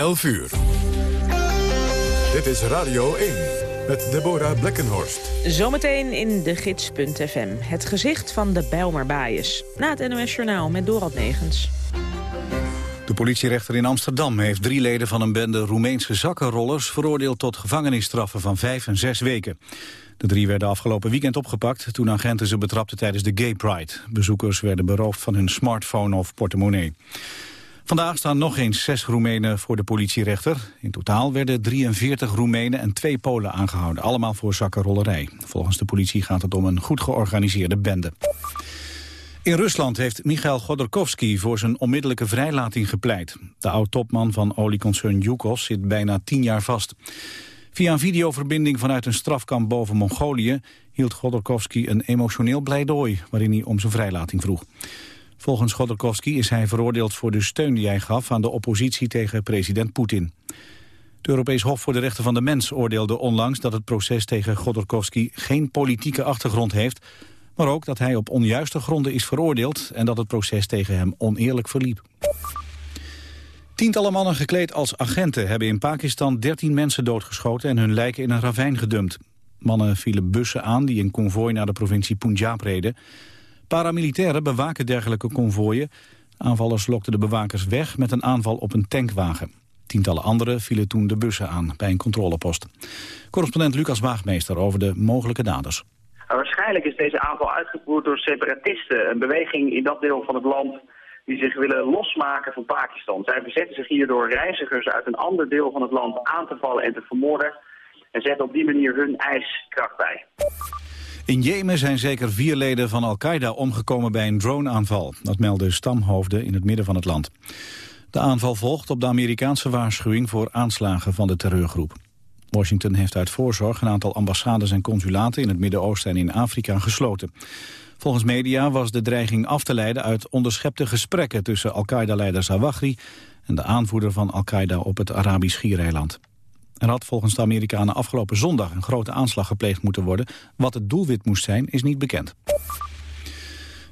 11 uur. Dit is Radio 1 met Deborah Blekkenhorst. Zometeen in de gids.fm. Het gezicht van de Bijlmerbaaiers. Na het NOS Journaal met Dorald Negens. De politierechter in Amsterdam heeft drie leden van een bende Roemeense zakkenrollers veroordeeld tot gevangenisstraffen van vijf en zes weken. De drie werden afgelopen weekend opgepakt toen agenten ze betrapten tijdens de Gay Pride. Bezoekers werden beroofd van hun smartphone of portemonnee. Vandaag staan nog eens zes Roemenen voor de politierechter. In totaal werden 43 Roemenen en twee Polen aangehouden. Allemaal voor zakkenrollerij. Volgens de politie gaat het om een goed georganiseerde bende. In Rusland heeft Michail Godorkovsky voor zijn onmiddellijke vrijlating gepleit. De oud-topman van olieconcern Yukos zit bijna tien jaar vast. Via een videoverbinding vanuit een strafkamp boven Mongolië... hield Godorkovsky een emotioneel pleidooi... waarin hij om zijn vrijlating vroeg. Volgens Godorkovsky is hij veroordeeld voor de steun die hij gaf... aan de oppositie tegen president Poetin. Het Europees Hof voor de Rechten van de Mens oordeelde onlangs... dat het proces tegen Godorkovsky geen politieke achtergrond heeft... maar ook dat hij op onjuiste gronden is veroordeeld... en dat het proces tegen hem oneerlijk verliep. Tientallen mannen gekleed als agenten hebben in Pakistan 13 mensen doodgeschoten en hun lijken in een ravijn gedumpt. Mannen vielen bussen aan die een konvooi naar de provincie Punjab reden. Paramilitairen bewaken dergelijke konvooien. Aanvallers lokten de bewakers weg met een aanval op een tankwagen. Tientallen anderen vielen toen de bussen aan bij een controlepost. Correspondent Lucas Waagmeester over de mogelijke daders. Waarschijnlijk is deze aanval uitgevoerd door separatisten, een beweging in dat deel van het land die zich willen losmaken van Pakistan. Zij verzetten zich hier door reizigers uit een ander deel van het land aan te vallen en te vermoorden. En zetten op die manier hun ijskracht bij. In Jemen zijn zeker vier leden van Al-Qaeda omgekomen bij een droneaanval. Dat melden stamhoofden in het midden van het land. De aanval volgt op de Amerikaanse waarschuwing voor aanslagen van de terreurgroep. Washington heeft uit voorzorg een aantal ambassades en consulaten in het Midden-Oosten en in Afrika gesloten. Volgens media was de dreiging af te leiden uit onderschepte gesprekken tussen Al-Qaeda-leider Zawahri en de aanvoerder van Al-Qaeda op het Arabisch Schiereiland. Er had volgens de Amerikanen afgelopen zondag een grote aanslag gepleegd moeten worden. Wat het doelwit moest zijn, is niet bekend.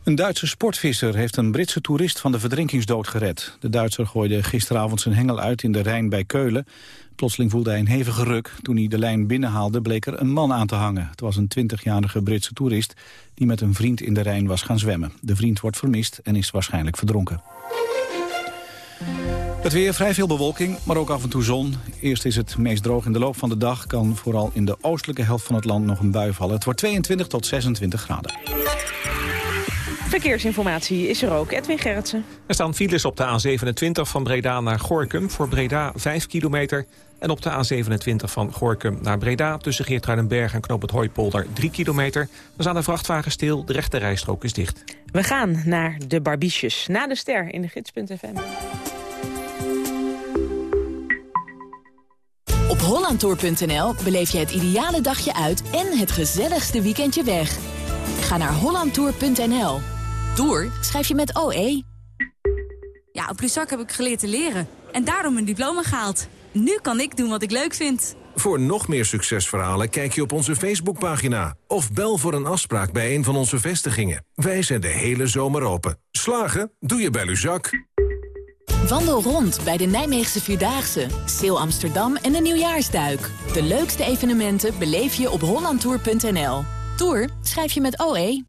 Een Duitse sportvisser heeft een Britse toerist van de verdrinkingsdood gered. De Duitser gooide gisteravond zijn hengel uit in de Rijn bij Keulen. Plotseling voelde hij een hevige ruk. Toen hij de lijn binnenhaalde bleek er een man aan te hangen. Het was een 20-jarige Britse toerist die met een vriend in de Rijn was gaan zwemmen. De vriend wordt vermist en is waarschijnlijk verdronken. Het weer, vrij veel bewolking, maar ook af en toe zon. Eerst is het meest droog in de loop van de dag. Kan vooral in de oostelijke helft van het land nog een bui vallen. Het wordt 22 tot 26 graden. Verkeersinformatie is er ook. Edwin Gerritsen. Er staan files op de A27 van Breda naar Gorkum. Voor Breda 5 kilometer. En op de A27 van Gorkum naar Breda... tussen Geertruidenberg en Knoop het Hooipolder 3 kilometer. Er staan de vrachtwagen stil, de rechte rijstrook is dicht. We gaan naar de Barbiesjes. Na de ster in de gids.fm. Op hollandtour.nl beleef je het ideale dagje uit... en het gezelligste weekendje weg. Ga naar hollandtour.nl. Tour schrijf je met OE. Ja, op Luzak heb ik geleerd te leren. En daarom een diploma gehaald. Nu kan ik doen wat ik leuk vind. Voor nog meer succesverhalen kijk je op onze Facebookpagina. Of bel voor een afspraak bij een van onze vestigingen. Wij zijn de hele zomer open. Slagen? Doe je bij Luzak. Wandel rond bij de Nijmeegse Vierdaagse, Sale Amsterdam en de Nieuwjaarsduik. De leukste evenementen beleef je op hollandtour.nl. Tour schrijf je met OE.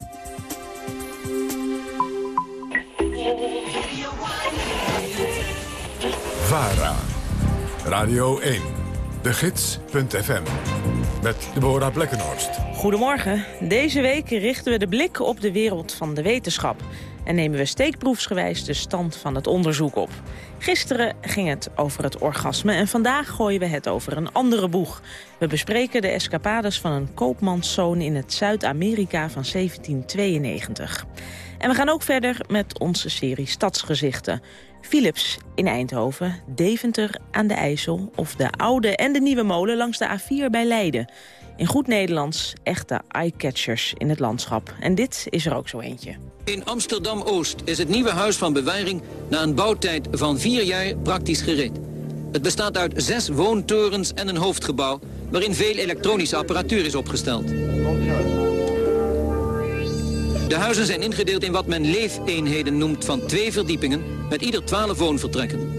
VARA. Radio 1. De Gids.fm. Met Deborah Blekkenhorst. Goedemorgen. Deze week richten we de blik op de wereld van de wetenschap. En nemen we steekproefsgewijs de stand van het onderzoek op. Gisteren ging het over het orgasme en vandaag gooien we het over een andere boeg. We bespreken de escapades van een koopmanszoon in het Zuid-Amerika van 1792. En we gaan ook verder met onze serie Stadsgezichten. Philips in Eindhoven, Deventer aan de IJssel... of de oude en de nieuwe molen langs de A4 bij Leiden. In goed Nederlands echte eyecatchers in het landschap. En dit is er ook zo eentje. In Amsterdam-Oost is het nieuwe huis van bewaring... na een bouwtijd van vier jaar praktisch gereed. Het bestaat uit zes woontorens en een hoofdgebouw... waarin veel elektronische apparatuur is opgesteld. De huizen zijn ingedeeld in wat men leefeenheden noemt van twee verdiepingen... met ieder twaalf woonvertrekken.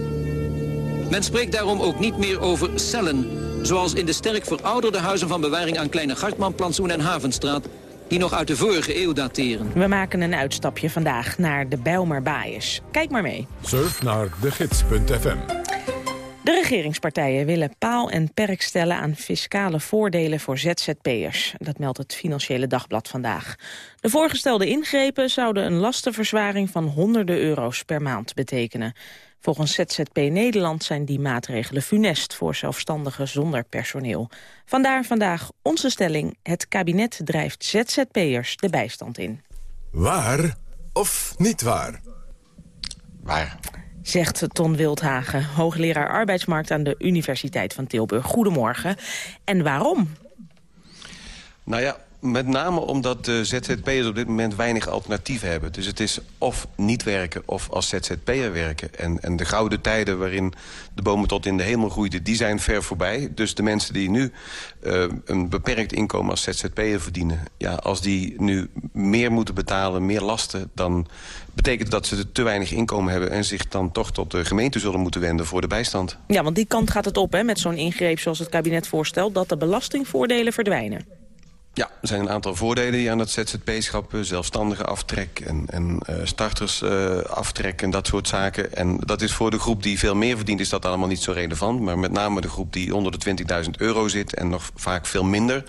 Men spreekt daarom ook niet meer over cellen... zoals in de sterk verouderde huizen van bewaring aan Kleine Gartmanplantsoen en Havenstraat... die nog uit de vorige eeuw dateren. We maken een uitstapje vandaag naar de Bijlmerbaaiers. Kijk maar mee. Surf naar degids.fm. De regeringspartijen willen paal en perk stellen aan fiscale voordelen voor ZZP'ers. Dat meldt het Financiële Dagblad vandaag. De voorgestelde ingrepen zouden een lastenverzwaring van honderden euro's per maand betekenen. Volgens ZZP Nederland zijn die maatregelen funest voor zelfstandigen zonder personeel. Vandaar vandaag onze stelling, het kabinet drijft ZZP'ers de bijstand in. Waar of niet waar? Waar zegt Ton Wildhagen, hoogleraar arbeidsmarkt aan de Universiteit van Tilburg. Goedemorgen. En waarom? Nou ja, met name omdat de ZZP'ers op dit moment weinig alternatief hebben. Dus het is of niet werken of als ZZP'er werken. En, en de gouden tijden waarin de bomen tot in de hemel groeiden... die zijn ver voorbij. Dus de mensen die nu uh, een beperkt inkomen als ZZP'er verdienen... Ja, als die nu meer moeten betalen, meer lasten... dan betekent dat ze te weinig inkomen hebben... en zich dan toch tot de gemeente zullen moeten wenden voor de bijstand. Ja, want die kant gaat het op hè, met zo'n ingreep zoals het kabinet voorstelt... dat de belastingvoordelen verdwijnen. Ja, er zijn een aantal voordelen die aan het ZZP-schap... zelfstandige aftrek en, en uh, starters uh, aftrek en dat soort zaken. En dat is voor de groep die veel meer verdient, is dat allemaal niet zo relevant. Maar met name de groep die onder de 20.000 euro zit en nog vaak veel minder...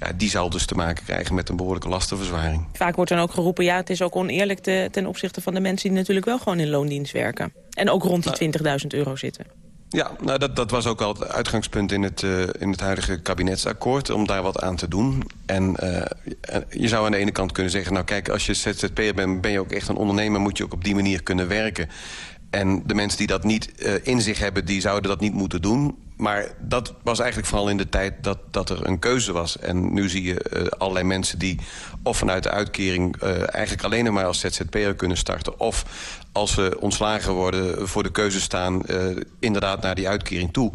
Ja, die zal dus te maken krijgen met een behoorlijke lastenverzwaring. Vaak wordt dan ook geroepen, ja, het is ook oneerlijk te, ten opzichte van de mensen... die natuurlijk wel gewoon in loondienst werken. En ook rond die 20.000 euro zitten. Ja, nou dat, dat was ook al het uitgangspunt in het, uh, in het huidige kabinetsakkoord... om daar wat aan te doen. En uh, je zou aan de ene kant kunnen zeggen... nou kijk, als je ZZP'er bent, ben je ook echt een ondernemer... moet je ook op die manier kunnen werken. En de mensen die dat niet uh, in zich hebben, die zouden dat niet moeten doen. Maar dat was eigenlijk vooral in de tijd dat, dat er een keuze was. En nu zie je uh, allerlei mensen die of vanuit de uitkering... Uh, eigenlijk alleen maar als ZZP'er kunnen starten... of als ze ontslagen worden voor de keuze staan... inderdaad naar die uitkering toe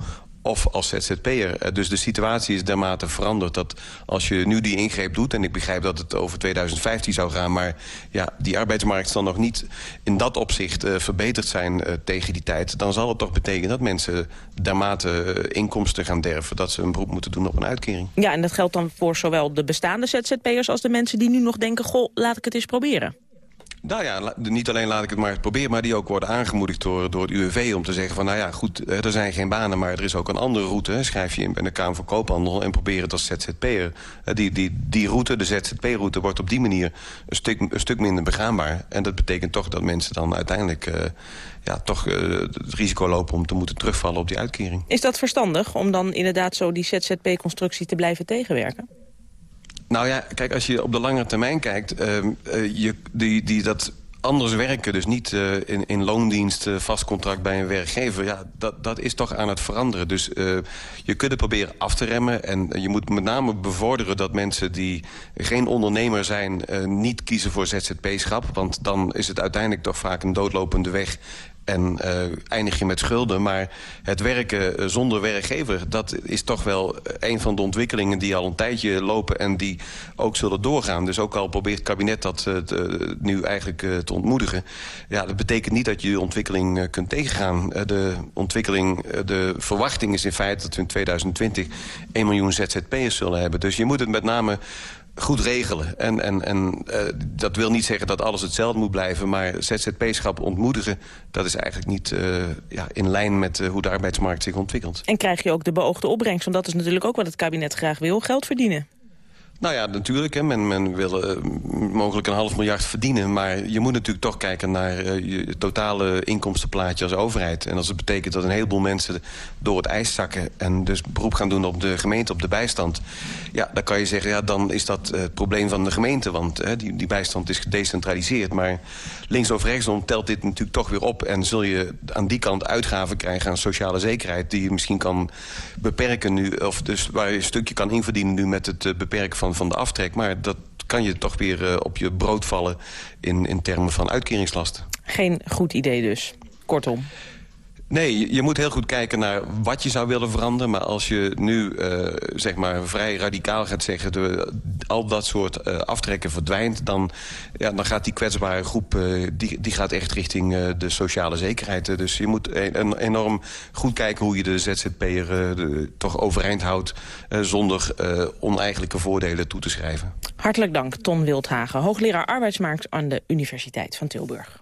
of als ZZP'er. Eh, dus de situatie is dermate veranderd dat als je nu die ingreep doet... en ik begrijp dat het over 2015 zou gaan... maar ja, die arbeidsmarkt zal nog niet in dat opzicht uh, verbeterd zijn uh, tegen die tijd... dan zal het toch betekenen dat mensen dermate inkomsten gaan derven... dat ze een beroep moeten doen op een uitkering. Ja, en dat geldt dan voor zowel de bestaande ZZP'ers... als de mensen die nu nog denken, goh, laat ik het eens proberen. Nou ja, niet alleen laat ik het maar eens proberen... maar die ook worden aangemoedigd door, het UWV om te zeggen van... nou ja, goed, er zijn geen banen, maar er is ook een andere route. Schrijf je in bij de Kamer van Koophandel en probeer het als ZZP'er. Die, die, die route, de ZZP-route, wordt op die manier een stuk, een stuk minder begaanbaar. En dat betekent toch dat mensen dan uiteindelijk... Uh, ja, toch uh, het risico lopen om te moeten terugvallen op die uitkering. Is dat verstandig om dan inderdaad zo die ZZP-constructie te blijven tegenwerken? Nou ja, kijk, als je op de lange termijn kijkt... Uh, uh, je, die, die, dat anders werken, dus niet uh, in, in loondienst, vast contract bij een werkgever... ja, dat, dat is toch aan het veranderen. Dus je kunt het proberen af te remmen. En je moet met name bevorderen dat mensen die geen ondernemer zijn... niet kiezen voor ZZP-schap. Want dan is het uiteindelijk toch vaak een doodlopende weg en uh, eindig je met schulden. Maar het werken uh, zonder werkgever, dat is toch wel een van de ontwikkelingen... die al een tijdje lopen en die ook zullen doorgaan. Dus ook al probeert het kabinet dat nu eigenlijk te ontmoedigen... ja, dat betekent niet dat je die ontwikkeling kunt tegengaan. de ontwikkeling, de verwachting is in feite dat we in 2020... 1 miljoen ZZP'ers zullen hebben. Dus je moet het met name goed regelen. En, en, en uh, dat wil niet zeggen dat alles hetzelfde moet blijven... maar ZZP-schap ontmoedigen, dat is eigenlijk niet uh, ja, in lijn met uh, hoe de arbeidsmarkt zich ontwikkelt. En krijg je ook de beoogde opbrengst? Want dat is natuurlijk ook wat het kabinet graag wil, geld verdienen. Nou ja, natuurlijk. Hè. Men, men wil uh, mogelijk een half miljard verdienen. Maar je moet natuurlijk toch kijken naar uh, je totale inkomstenplaatje als overheid. En als het betekent dat een heleboel mensen door het ijs zakken... en dus beroep gaan doen op de gemeente, op de bijstand... ja, dan kan je zeggen, ja, dan is dat uh, het probleem van de gemeente. Want die, die bijstand is gedecentraliseerd. Maar links of rechtsom telt dit natuurlijk toch weer op... en zul je aan die kant uitgaven krijgen aan sociale zekerheid... die je misschien kan beperken nu... of dus waar je een stukje kan inverdienen nu met het beperken van van, de aftrek. Maar dat kan je toch weer uh, op je brood vallen in, in termen van uitkeringslasten. Geen goed idee dus, kortom. Nee, je, moet heel goed kijken naar wat je zou willen veranderen. Maar als je nu uh, zeg maar vrij radicaal gaat zeggen... De, al dat soort uh, aftrekken verdwijnt... Dan, ja, dan gaat die kwetsbare groep uh, die, die gaat echt richting de sociale zekerheid. Dus je moet een, enorm goed kijken hoe je de ZZP'er toch overeind houdt... zonder oneigenlijke voordelen toe te schrijven. Hartelijk dank, Ton Wildhagen, hoogleraar arbeidsmarkt... aan de Universiteit van Tilburg.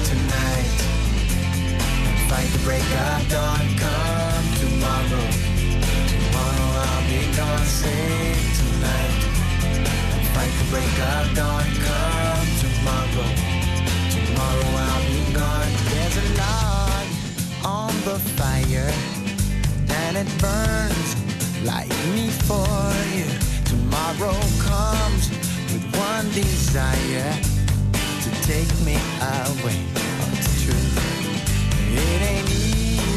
fight the break of dawn. Come tomorrow. Tomorrow I'll be gone. Sing tonight. Fight the break of dawn. Come tomorrow. Tomorrow I'll be gone. There's a log on the fire And it burns like me for you. Tomorrow comes with one desire To take me away.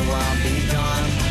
i'll uh, be gone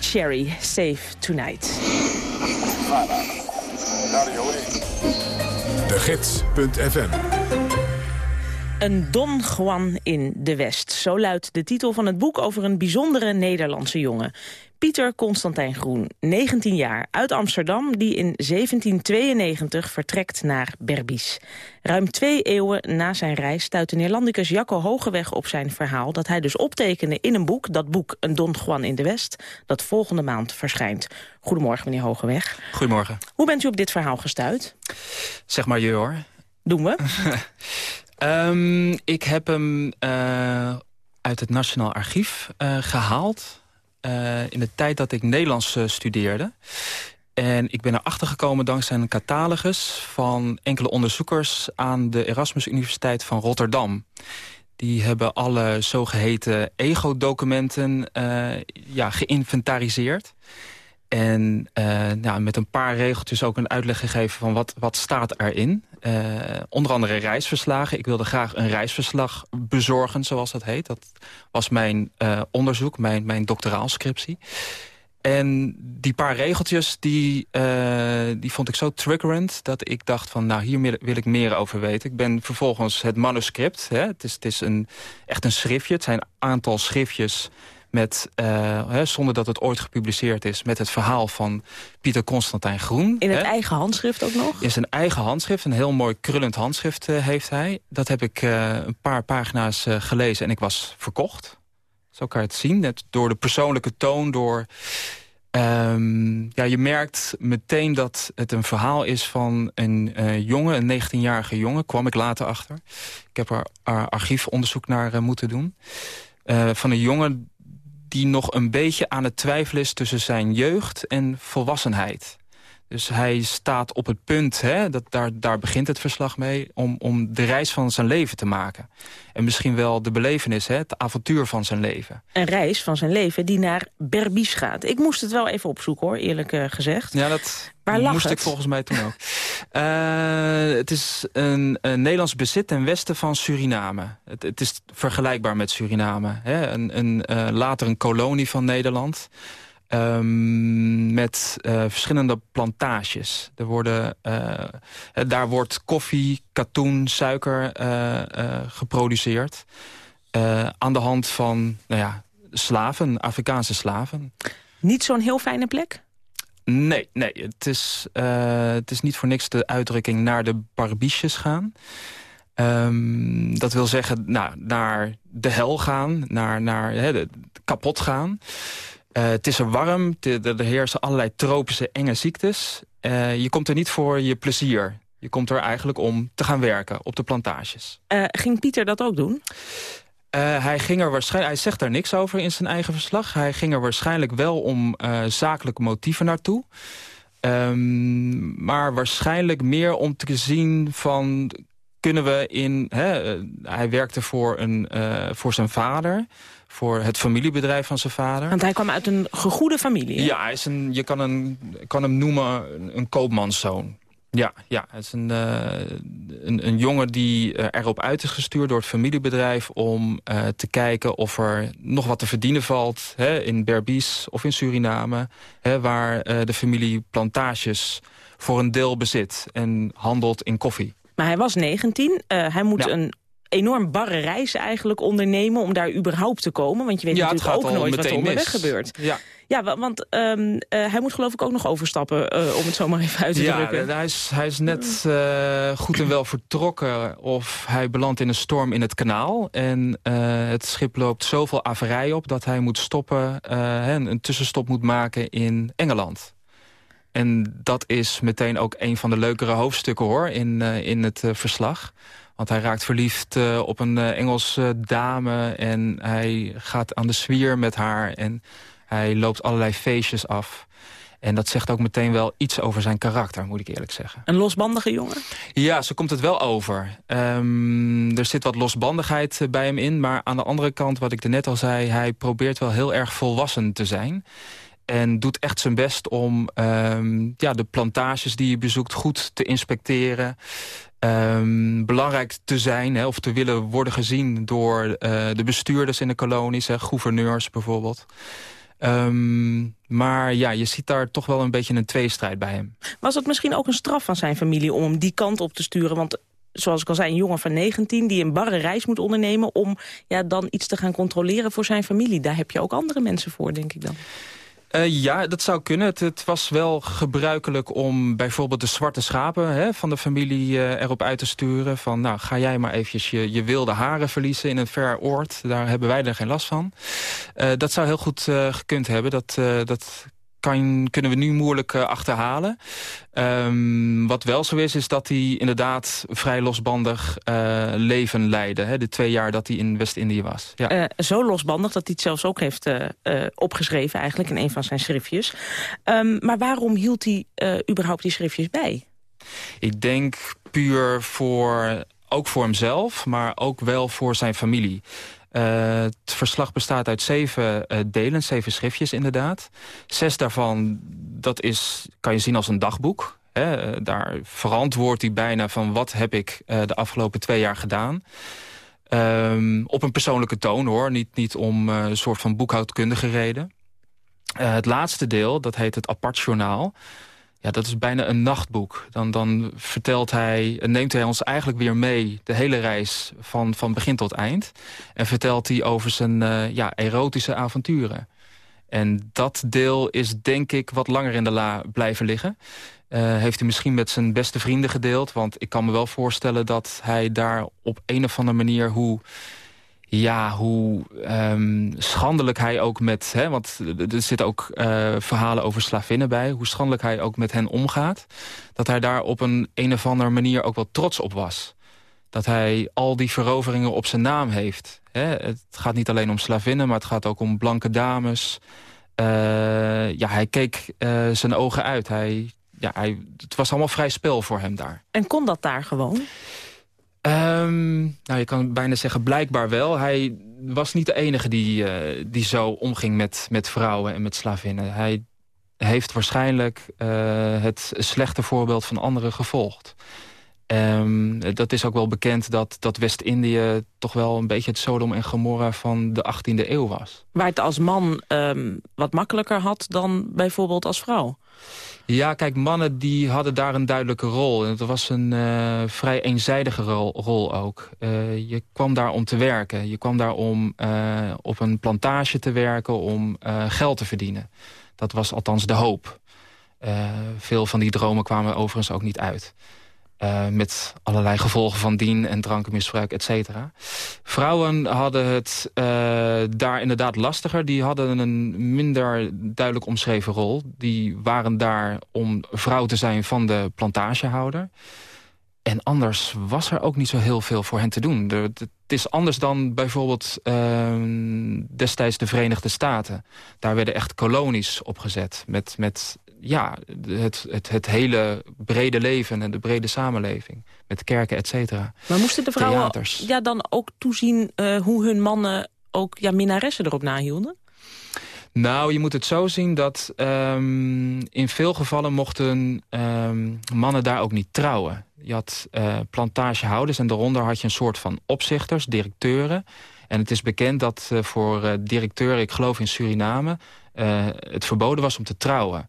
Cherry, Safe Tonight. De Gids.fm Een Don Juan in de West. Zo luidt de titel van het boek over een bijzondere Nederlandse jongen. Pieter Constantijn Groen, 19 jaar, uit Amsterdam... die in 1792 vertrekt naar Berbice. Ruim twee eeuwen na zijn reis stuitte Neerlandicus Jacco Hogeweg op zijn verhaal... dat hij dus optekende in een boek, dat boek Een Don Juan in de West... dat volgende maand verschijnt. Goedemorgen, meneer Hogeweg. Goedemorgen. Hoe bent u op dit verhaal gestuurd? Zeg maar je hoor. Doen we. um, ik heb hem uh, uit het Nationaal Archief uh, gehaald... Uh, in de tijd dat ik Nederlands uh, studeerde. En ik ben erachter gekomen dankzij een catalogus van enkele onderzoekers... aan de Erasmus Universiteit van Rotterdam. Die hebben alle zogeheten ego-documenten uh, ja, geïnventariseerd. En nou, met een paar regeltjes ook een uitleg gegeven van wat, wat staat erin. Onder andere reisverslagen. Ik wilde graag een reisverslag bezorgen, zoals dat heet. Dat was mijn onderzoek, mijn, mijn doctoraalscriptie. En die paar regeltjes, die, die vond ik zo triggerend... dat ik dacht van, nou, hier wil ik meer over weten. Ik ben vervolgens het manuscript, hè, het is, het is een, echt een schriftje. Het zijn een aantal schriftjes met, hè, zonder dat het ooit gepubliceerd is... met het verhaal van Pieter Constantijn Groen. In het hè. eigen handschrift ook nog? In zijn eigen handschrift, een heel mooi krullend handschrift uh, heeft hij. Dat heb ik uh, een paar pagina's gelezen en ik was verkocht. Zo kan je het zien, net door de persoonlijke toon, door... Um, ja, je merkt meteen dat het een verhaal is van een jongen, een 19-jarige jongen. Kwam ik later achter. Ik heb er archiefonderzoek naar moeten doen. van een jongen die nog een beetje aan het twijfelen is tussen zijn jeugd en volwassenheid. Dus hij staat op het punt, hè, dat daar, daar begint het verslag mee... Om, om de reis van zijn leven te maken. En misschien wel de belevenis, hè, het avontuur van zijn leven. Een reis van zijn leven die naar Berbice gaat. Ik moest het wel even opzoeken, hoor, eerlijk uh, gezegd. Ja, dat Waar lag moest het? ik volgens mij toen ook. Uh, het is een, een, Nederlands bezit ten westen van Suriname. Het, het is vergelijkbaar met Suriname. Hè? Een, een, uh, later een kolonie van Nederland... Um, met uh, verschillende plantages. Er worden, uh, daar wordt koffie, katoen, suiker uh, geproduceerd. aan de hand van nou ja, slaven, Afrikaanse slaven. Niet zo'n heel fijne plek? Nee, nee het, is, het is niet voor niks de uitdrukking naar de barbiches gaan. Um, dat wil zeggen nou, naar de hel gaan, naar, naar hè, de, kapot gaan... Uh, het is er warm, er heersen allerlei tropische enge ziektes. Uh, je komt er niet voor je plezier. Je komt er eigenlijk om te gaan werken op de plantages. Uh, ging Pieter dat ook doen? hij, ging er waarschijnlijk, hij zegt daar niks over in zijn eigen verslag. Hij ging er waarschijnlijk wel om zakelijke motieven naartoe. Um, maar waarschijnlijk meer om te zien van... kunnen we in... Hè, hij werkte voor, een, voor zijn vader voor het familiebedrijf van zijn vader. Want hij kwam uit een gegoede familie, hè? Ja, hij is een, je kan, een, kan hem noemen een, een koopmanszoon. Ja, ja, het is een, uh, een, een, jongen die erop uit is gestuurd door het familiebedrijf... om uh, te kijken of er nog wat te verdienen valt hè, in Berbice of in Suriname... Hè, waar de familie plantages voor een deel bezit en handelt in koffie. Maar hij was 19, hij moet Ja. een enorm barre reis eigenlijk ondernemen om daar überhaupt te komen. Want je weet Ja, natuurlijk ook nooit wat er onderweg mis. gebeurt. Ja. Ja, wa- want ehm, uh, hij moet geloof ik ook nog overstappen, uh, om het zo maar even uit te Ja, drukken. hij is, hij is net uh, goed en wel vertrokken of hij belandt in een storm in het kanaal. En het schip loopt zoveel averij op dat hij moet stoppen en een tussenstop moet maken in Engeland. En dat is meteen ook een van de leukere hoofdstukken hoor in, in het verslag. Want hij raakt verliefd uh, op een Engelse dame en hij gaat aan de zwier met haar. En hij loopt allerlei feestjes af. En dat zegt ook meteen wel iets over zijn karakter, moet ik eerlijk zeggen. Een losbandige jongen? Ja, zo komt het wel over. Um, er zit wat losbandigheid bij hem in. Maar aan de andere kant, wat ik er net al zei... hij probeert wel heel erg volwassen te zijn. En doet echt zijn best om um, ja, de plantages die je bezoekt goed te inspecteren. Um, belangrijk te zijn of te willen worden gezien door uh, de bestuurders in de kolonies, hè, gouverneurs bijvoorbeeld. Um, maar ja, je ziet daar toch wel een beetje een tweestrijd bij hem. Was het misschien ook een straf van zijn familie om hem die kant op te sturen? Want zoals ik al zei, een jongen van 19 die een barre reis moet ondernemen... om ja, dan iets te gaan controleren voor zijn familie. Daar heb je ook andere mensen voor, denk ik dan. Uh, ja, dat zou kunnen. Het, het, was wel gebruikelijk om bijvoorbeeld de zwarte schapen hè, van de familie uh, erop uit te sturen. Van nou, ga jij maar eventjes je, je wilde haren verliezen in een ver oord. Daar hebben wij er geen last van. Uh, dat zou heel goed gekund hebben. Dat, dat kan, kunnen we nu moeilijk achterhalen. Um, wat wel zo is, is dat hij inderdaad vrij losbandig leven leidde. Hè, de twee jaar dat hij in West-Indië was. Ja. zo losbandig dat hij het zelfs ook heeft opgeschreven eigenlijk in een van zijn schriftjes. Um, maar waarom hield hij überhaupt die schriftjes bij? Ik denk puur voor, ook voor hemzelf, maar ook wel voor zijn familie. Uh, het verslag bestaat uit zeven uh, delen, zeven schriftjes inderdaad. Zes daarvan, dat is, kan je zien als een dagboek. Hè. Daar verantwoordt hij bijna van wat heb ik de afgelopen twee jaar gedaan. Um, op een persoonlijke toon hoor, niet, niet om een soort van boekhoudkundige reden. het laatste deel, dat heet het apart journaal. Ja, dat is bijna een nachtboek. Dan, dan vertelt hij, neemt hij ons eigenlijk weer mee... de hele reis van, van begin tot eind. En vertelt hij over zijn uh, ja, erotische avonturen. En dat deel is denk ik wat langer in de la blijven liggen. Uh, heeft hij misschien met zijn beste vrienden gedeeld. Want ik kan me wel voorstellen dat hij daar op een of andere manier... hoe ja, hoe um, schandelijk hij ook met... Hè, want er zitten ook uh, verhalen over slavinnen bij... hoe schandelijk hij ook met hen omgaat. Dat hij daar op een een of andere manier ook wel trots op was. Dat hij al die veroveringen op zijn naam heeft. Hè. Het gaat niet alleen om slavinnen, maar het gaat ook om blanke dames. Uh, ja, hij keek uh, zijn ogen uit. Hij, ja, hij, het was allemaal vrij spel voor hem daar. En kon dat daar gewoon? Um, nou, je kan bijna zeggen blijkbaar wel. Hij was niet de enige die, uh, die zo omging met, met vrouwen en met slavinnen. Hij heeft waarschijnlijk uh, het slechte voorbeeld van anderen gevolgd. Um, dat is ook wel bekend dat, dat West-Indië toch wel een beetje het Sodom en Gomorra van de 18e eeuw was. Waar het als man um, wat makkelijker had dan bijvoorbeeld als vrouw? Ja, kijk, mannen die hadden daar een duidelijke rol. En het was een uh, vrij eenzijdige rol, rol ook. Uh, je kwam daar om te werken. Je kwam daar om uh, op een plantage te werken, om geld te verdienen. Dat was althans de hoop. veel van die dromen kwamen overigens ook niet uit. Uh, met allerlei gevolgen van dien en drankenmisbruik, et cetera. Vrouwen hadden het uh, daar inderdaad lastiger. Die hadden een minder duidelijk omschreven rol. Die waren daar om vrouw te zijn van de plantagehouder. En anders was er ook niet zo heel veel voor hen te doen. Het is anders dan bijvoorbeeld uh, destijds de Verenigde Staten. Daar werden echt kolonies opgezet met, met ja, het, het, het hele brede leven en de brede samenleving. Met kerken, et cetera. Maar moesten de vrouwen ja, dan ook toezien uh, hoe hun mannen ook ja, minnaressen erop nahielden? Nou, je moet het zo zien dat um, in veel gevallen mochten um, mannen daar ook niet trouwen. Je had uh, plantagehouders en daaronder had je een soort van opzichters, directeuren. En het is bekend dat uh, voor uh, directeuren, ik geloof in Suriname... het verboden was om te trouwen.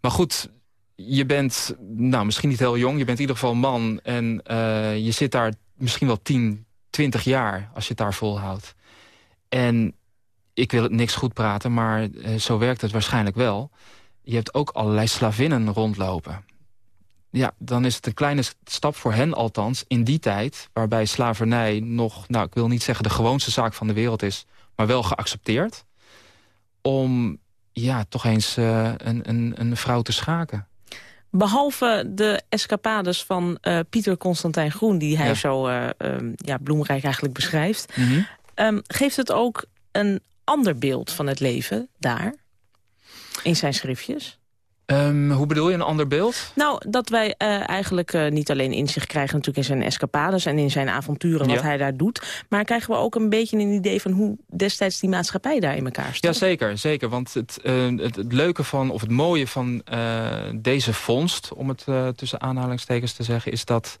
Maar goed, je bent nou, misschien niet heel jong. Je bent in ieder geval man. En uh, je zit daar misschien wel 10, 20 jaar als je het daar volhoudt. En ik wil het niks goed praten, maar uh, zo werkt het waarschijnlijk wel. Je hebt ook allerlei slavinnen rondlopen. Ja, dan is het een kleine stap voor hen althans in die tijd... waarbij slavernij nog, nou, ik wil niet zeggen de gewoonste zaak van de wereld is... maar wel geaccepteerd, om ja, toch eens uh, een, een, een vrouw te schaken. Behalve de escapades van uh, Pieter Constantijn Groen... die hij zo uh, um, ja, bloemrijk eigenlijk beschrijft... Mm -hmm. um, geeft het ook een ander beeld van het leven daar? In zijn schriftjes? Um, hoe bedoel je, een ander beeld? Nou, dat wij uh, eigenlijk uh, niet alleen inzicht krijgen natuurlijk in zijn escapades... en in zijn avonturen, wat ja. hij daar doet... maar krijgen we ook een beetje een idee van hoe destijds die maatschappij daar in elkaar staat. Ja, zeker, zeker. Want het, uh, het, het, leuke van, of het mooie van deze vondst... om het tussen aanhalingstekens te zeggen, is dat...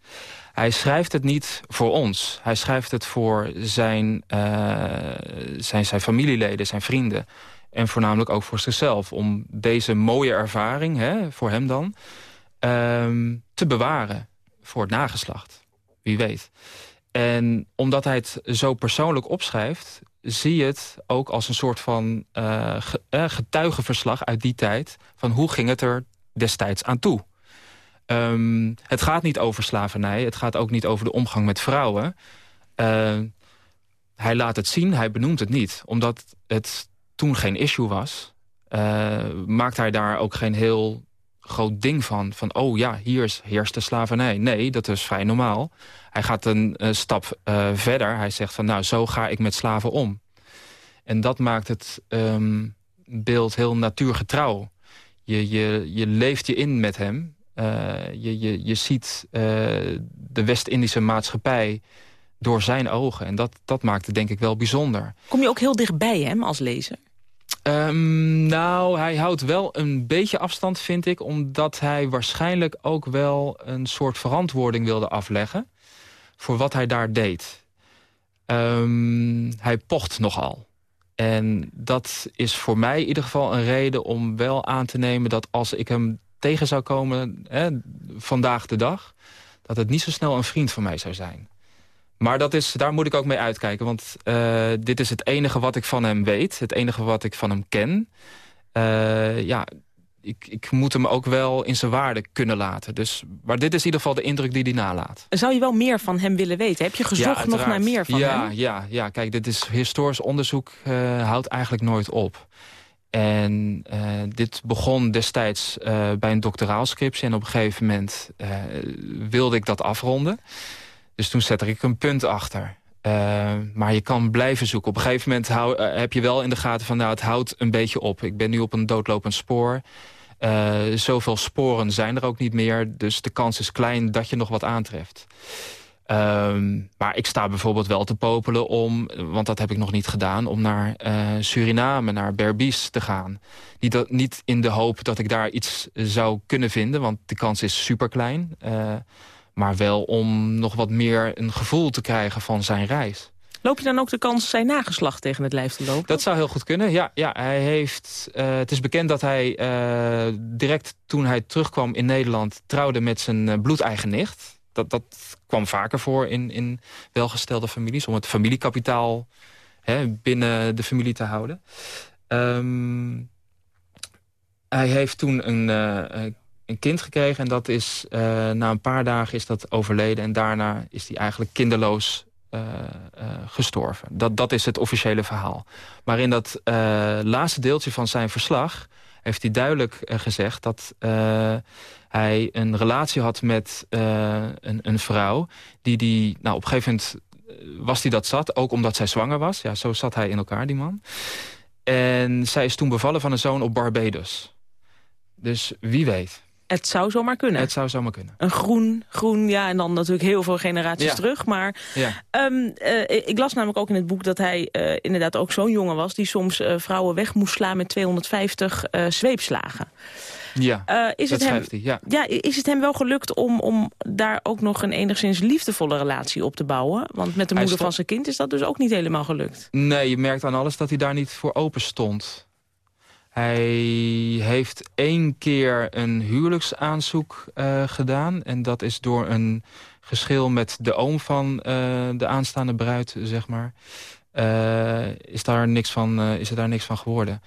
Hij schrijft het niet voor ons. Hij schrijft het voor zijn, zijn, zijn familieleden, zijn vrienden... En voornamelijk ook voor zichzelf. Om deze mooie ervaring, hè, voor hem dan, um, te bewaren voor het nageslacht. Wie weet. En omdat hij het zo persoonlijk opschrijft... zie je het ook als een soort van uh, getuigenverslag uit die tijd... van hoe ging het er destijds aan toe. Um, het gaat niet over slavernij. Het gaat ook niet over de omgang met vrouwen. Uh, hij laat het zien, hij benoemt het niet. Omdat het toen geen issue was... Uh, maakt hij daar ook geen heel groot ding van. Van, oh ja, hier heerst de slavernij. Nee, dat is vrij normaal. Hij gaat een, stap uh, verder. Hij zegt van, nou, zo ga ik met slaven om. En dat maakt het um, beeld heel natuurgetrouw. Je, je, je leeft je in met hem. Uh, je, je, je ziet de West-Indische maatschappij door zijn ogen. En dat, dat maakt het denk ik wel bijzonder. Kom je ook heel dichtbij hem als lezer? Um, nou, hij houdt wel een beetje afstand, vind ik... omdat hij waarschijnlijk ook wel een soort verantwoording wilde afleggen... voor wat hij daar deed. Um, hij pocht nogal. En dat is voor mij in ieder geval een reden om wel aan te nemen... dat als ik hem tegen zou komen hè, vandaag de dag... dat het niet zo snel een vriend van mij zou zijn. Maar dat is, daar moet ik ook mee uitkijken. Want uh, dit is het enige wat ik van hem weet. Het enige wat ik van hem ken. Uh, ja, ik, ik moet hem ook wel in zijn waarde kunnen laten. Dus, maar dit is in ieder geval de indruk die hij nalaat. Zou je wel meer van hem willen weten? Heb je gezocht nog naar meer van ja, hem? Ja, ja, kijk, dit is historisch onderzoek uh, houdt eigenlijk nooit op. En uh, dit begon destijds uh, bij een doctoraalscriptie... en op een gegeven moment wilde ik dat afronden. Dus toen zette ik een punt achter. Uh, maar je kan blijven zoeken. Op een gegeven moment hou, uh, heb je wel in de gaten van... nou, het houdt een beetje op. Ik ben nu op een doodlopend spoor. Uh, zoveel sporen zijn er ook niet meer. Dus de kans is klein dat je nog wat aantreft. Um, maar ik sta bijvoorbeeld wel te popelen om... want dat heb ik nog niet gedaan... om naar Suriname, naar Berbice te gaan. Niet, dat, niet in de hoop dat ik daar iets zou kunnen vinden... want de kans is super klein... Maar wel om nog wat meer een gevoel te krijgen van zijn reis. Loop je dan ook de kans zijn nageslacht tegen het lijf te lopen? Dat zou heel goed kunnen, ja. ja hij heeft, uh, het is bekend dat hij uh, direct toen hij terugkwam in Nederland... trouwde met zijn uh, bloedeigen nicht. Dat, dat kwam vaker voor in, in welgestelde families... om het familiekapitaal hè, binnen de familie te houden. Um, hij heeft toen een een kind gekregen. En dat is, uh, na een paar dagen is dat overleden. En daarna is hij eigenlijk kinderloos uh, uh, gestorven. Dat, dat is het officiële verhaal. Maar in dat laatste deeltje van zijn verslag... heeft hij duidelijk gezegd dat hij een relatie had met een, een, vrouw... die die, nou, op een gegeven moment was hij dat zat. Ook omdat zij zwanger was. Ja, zo zat hij in elkaar, die man. En zij is toen bevallen van een zoon op Barbados. Dus wie weet... Het zou zomaar kunnen. Het zou zomaar kunnen. Een groen, groen, ja, en dan natuurlijk heel veel generaties ja. terug. Maar ja. um, uh, ik las namelijk ook in het boek dat hij uh, inderdaad ook zo'n jongen was... die soms uh, vrouwen weg moest slaan met 250 zweepslagen. Ja, is het hem, hij, ja. ja. Is het hem wel gelukt om, om daar ook nog een enigszins liefdevolle relatie op te bouwen? Want met de moeder stond... van zijn kind is dat dus ook niet helemaal gelukt. Nee, je merkt aan alles dat hij daar niet voor open stond. Hij heeft één keer een huwelijksaanzoek uh, gedaan. En dat is door een geschil met de oom van uh, de aanstaande bruid, zeg maar. Uh, is, daar niks van, is er daar niks van geworden.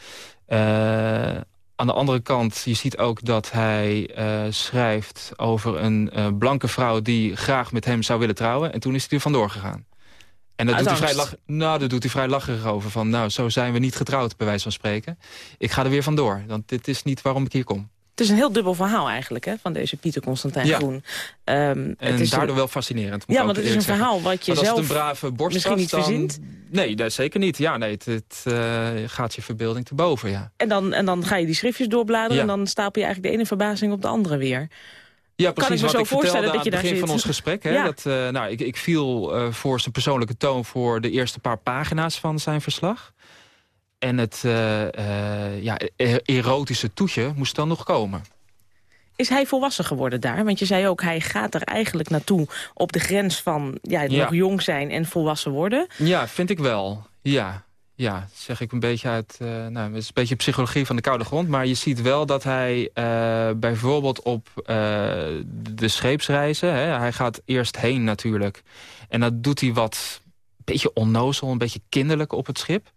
aan de andere kant, je ziet ook dat hij schrijft over een blanke vrouw... die graag met hem zou willen trouwen. En toen is hij er vandoor gegaan. En dat doet, hij vrij lach, nou, dat doet hij vrij lacherig over. Van, nou, zo zijn we niet getrouwd, bij wijze van spreken. Ik ga er weer vandoor, want dit is niet waarom ik hier kom. Het is een heel dubbel verhaal eigenlijk, hè, van deze Pieter Constantijn ja. Groen. Um, en het is daardoor een... wel fascinerend. Ja, want het is een verhaal wat je zelf een brave misschien niet dan... verzint. Nee, dat zeker niet. Ja, nee, het, het uh, gaat je verbeelding te boven, ja. En dan, en dan ga je die schriftjes doorbladeren... Ja. en dan stapel je eigenlijk de ene verbazing op de andere weer. Ja, precies kan ik me wat zo ik voorstellen vertelde dat je aan het begin daar van zit. ons gesprek. Hè, Ja. dat, uh, nou, ik, ik viel uh, voor zijn persoonlijke toon voor de eerste paar pagina's van zijn verslag. En het uh, ja, e- erotische toetje moest dan nog komen. Is hij volwassen geworden daar? Want je zei ook, hij gaat er eigenlijk naartoe op de grens van ja, Ja. nog jong zijn en volwassen worden. Ja, vind ik wel. Ja, ja zeg ik een beetje uit... Uh, nou, het is een beetje psychologie van de koude grond. Maar je ziet wel dat hij uh, bijvoorbeeld op uh, de scheepsreizen... Hè, hij gaat eerst heen natuurlijk. En dat doet hij wat een beetje onnozel, een beetje kinderlijk op het schip.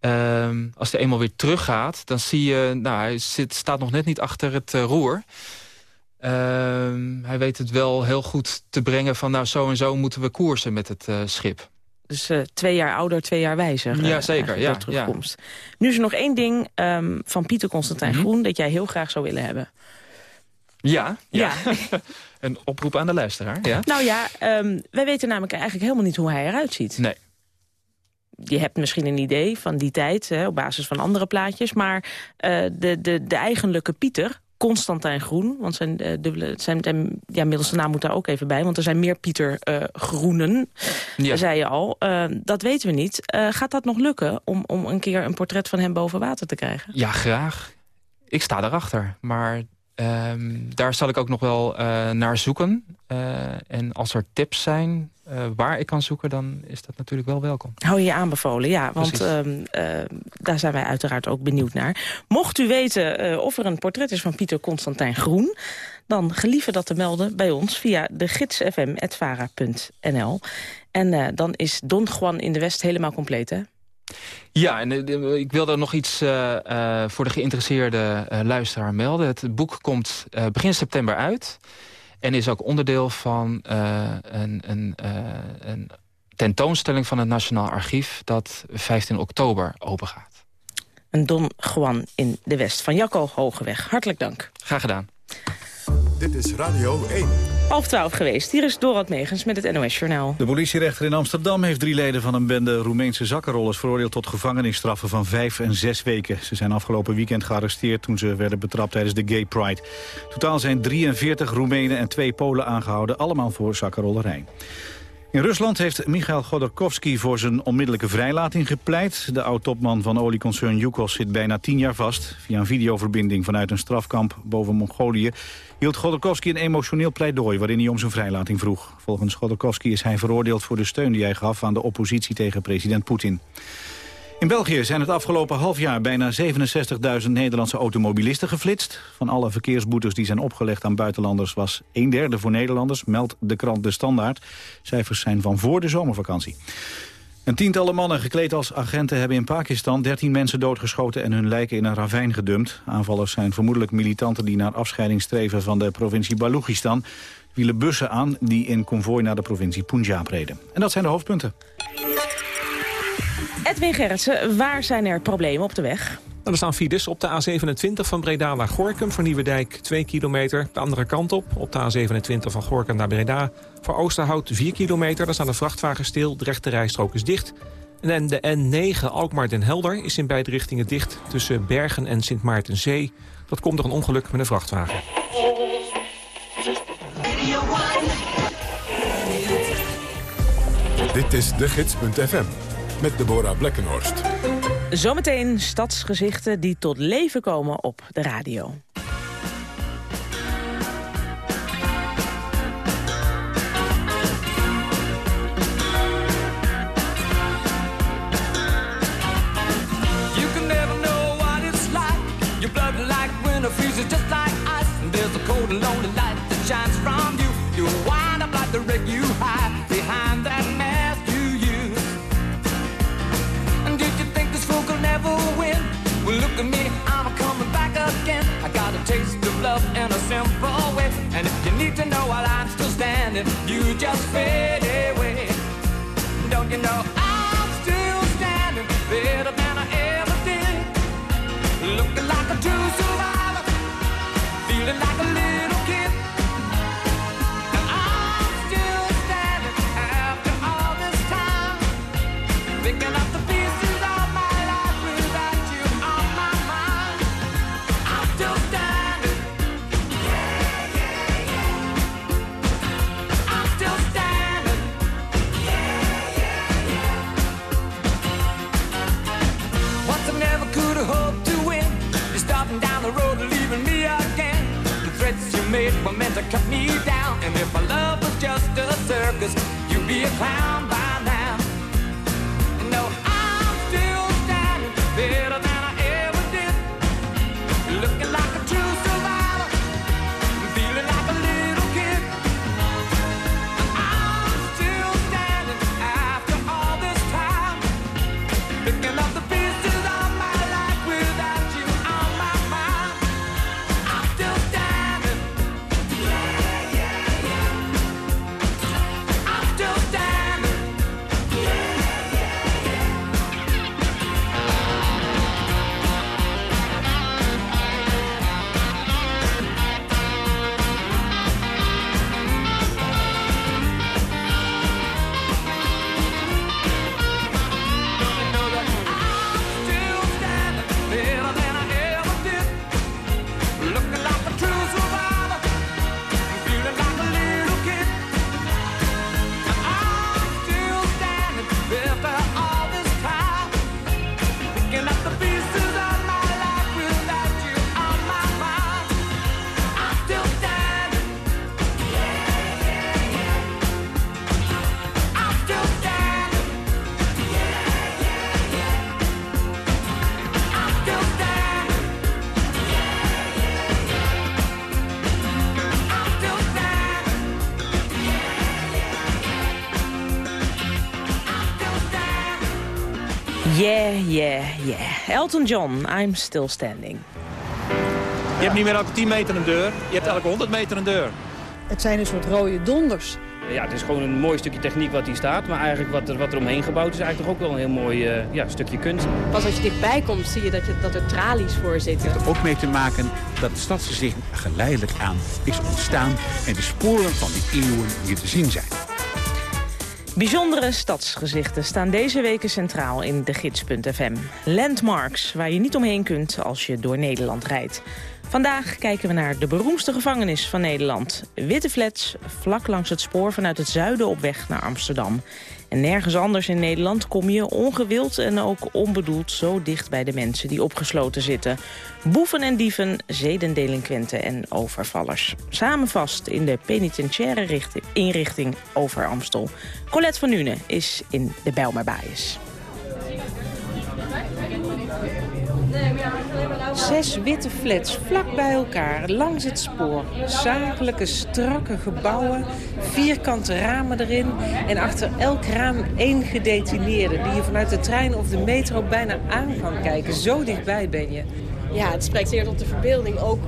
Ehm, als hij eenmaal weer teruggaat, dan zie je... Nou, hij zit, staat nog net niet achter het roer. Ehm, hij weet het wel heel goed te brengen van... nou, zo en zo moeten we koersen met het schip. Dus uh, twee jaar ouder, twee jaar wijzer. Ja, uh, zeker, ja, terugkomst. Nu is er nog één ding um, van Pieter Constantijn Mhm. Groen... dat jij heel graag zou willen hebben. Ja, ja. Ja. een oproep aan de luisteraar. Ja? Nou ja, um, wij weten namelijk eigenlijk helemaal niet hoe hij eruit ziet. Nee. Je hebt misschien een idee van die tijd, hè, op basis van andere plaatjes... maar uh, de, de, de eigenlijke Pieter, Constantijn Groen. Want zijn, uh, dubbele, zijn, zijn ja, middelste naam moet daar ook even bij. Want er zijn meer Pieter uh, Groenen, ja. zei je al. Uh, dat weten we niet. gaat dat nog lukken om, om een keer een portret van hem boven water te krijgen? Ja, graag. Ik sta erachter. Maar Um, daar zal ik ook nog wel naar zoeken. En als er tips zijn uh, waar ik kan zoeken, dan is dat natuurlijk wel welkom. Hou je je aanbevolen, ja. Want um, daar zijn wij uiteraard ook benieuwd naar. Mocht u weten of er een portret is van Pieter Constantijn Groen... dan gelieve dat te melden bij ons via de gidsfm.vara.nl. En dan is Don Juan in de West helemaal compleet, hè? Ja, en ik wil daar nog iets voor de geïnteresseerde luisteraar melden. Het boek komt begin september uit. En is ook onderdeel van een, een, een, tentoonstelling van het Nationaal Archief... dat 15 oktober open gaat. Een Don Juan in de West van Jacco Hogeweg. Hartelijk dank. Graag gedaan. Dit is Radio 1. Half twaalf geweest. Hier is Dorot Megens met het NOS-journaal. De politierechter in Amsterdam heeft drie leden van een bende Roemeense zakkenrollers veroordeeld tot gevangenisstraffen van vijf en zes weken. Ze zijn afgelopen weekend gearresteerd toen ze werden betrapt tijdens de Gay Pride. Totaal zijn 43 Roemenen en twee Polen aangehouden, allemaal voor zakkenrollerij. In Rusland heeft Michail Godorkovsky voor zijn onmiddellijke vrijlating gepleit. De oud-topman van olieconcern Yukos zit bijna tien jaar vast. Via een videoverbinding vanuit een strafkamp boven Mongolië... hield Godorkovsky een emotioneel pleidooi waarin hij om zijn vrijlating vroeg. Volgens Godorkovsky is hij veroordeeld voor de steun die hij gaf... aan de oppositie tegen president Poetin. In België zijn het afgelopen half jaar bijna 67.000 Nederlandse automobilisten geflitst. Van alle verkeersboetes die zijn opgelegd aan buitenlanders was een derde voor Nederlanders, meldt de krant De Standaard. Cijfers zijn van voor de zomervakantie. Een tientallen mannen gekleed als agenten hebben in Pakistan 13 mensen doodgeschoten en hun lijken in een ravijn gedumpt. Aanvallers zijn vermoedelijk militanten die naar afscheiding streven van de provincie Balochistan. Wielen bussen aan die in konvooi naar de provincie Punjab reden. En dat zijn de hoofdpunten. Edwin Gerritsen, waar zijn er problemen op de weg? Nou, er staan files op de A27 van Breda naar Gorkum voor Nieuwedijk 2 kilometer. De andere kant op, op de A27 van Gorkum naar Breda. Voor Oosterhout 4 kilometer, daar staan de vrachtwagens stil. De rechte rijstrook is dicht. En de N9 Alkmaar-Den Helder is in beide richtingen dicht... tussen Bergen en Sint Maartenzee. Dat komt door een ongeluk met een vrachtwagen. Dit is de gids.fm met Deborah Blekkenhorst. Zometeen stadsgezichten die tot leven komen op de radio. Still You just fade away. Don't you know I'm still standing Better than I ever did? Looking like a true survivor Feeling like a cut me down. And if my love was just a circus You'd be a clown Elton John, I'm still standing. Je hebt niet meer elke 10 meter een deur, je hebt elke 100 meter een deur. Het zijn een soort rode donders. Ja, het is gewoon een mooi stukje techniek wat hier staat. Maar eigenlijk wat er, wat er omheen gebouwd is eigenlijk toch ook wel een heel mooi uh, ja, stukje kunst. Pas als je dichtbij komt zie je dat, je, dat er tralies voor zitten. Het heeft er ook mee te maken dat het stadsgezicht geleidelijk aan is ontstaan... en de sporen van die eeuwen hier te zien zijn. Bijzondere stadsgezichten staan deze weken centraal in de gids.fm. Landmarks, waar je niet omheen kunt als je door Nederland rijdt. Vandaag kijken we naar de beroemdste gevangenis van Nederland. Witte flats, vlak langs het spoor vanuit het zuiden op weg naar Amsterdam. En nergens anders in Nederland kom je ongewild en ook onbedoeld zo dicht bij de mensen die opgesloten zitten. Boeven en dieven, zedendelinquenten en overvallers. Samen vast in de penitentiaire inrichting over Amstel. Colette van Nune is in de Bijlmerbaaiers. Zes witte flats vlak bij elkaar, langs het spoor. Zakelijke, strakke gebouwen, vierkante ramen erin... en achter elk raam één gedetineerde... die je vanuit de trein of de metro bijna aan kan kijken. Zo dichtbij ben je. Ja, het spreekt zeer tot de verbeelding ook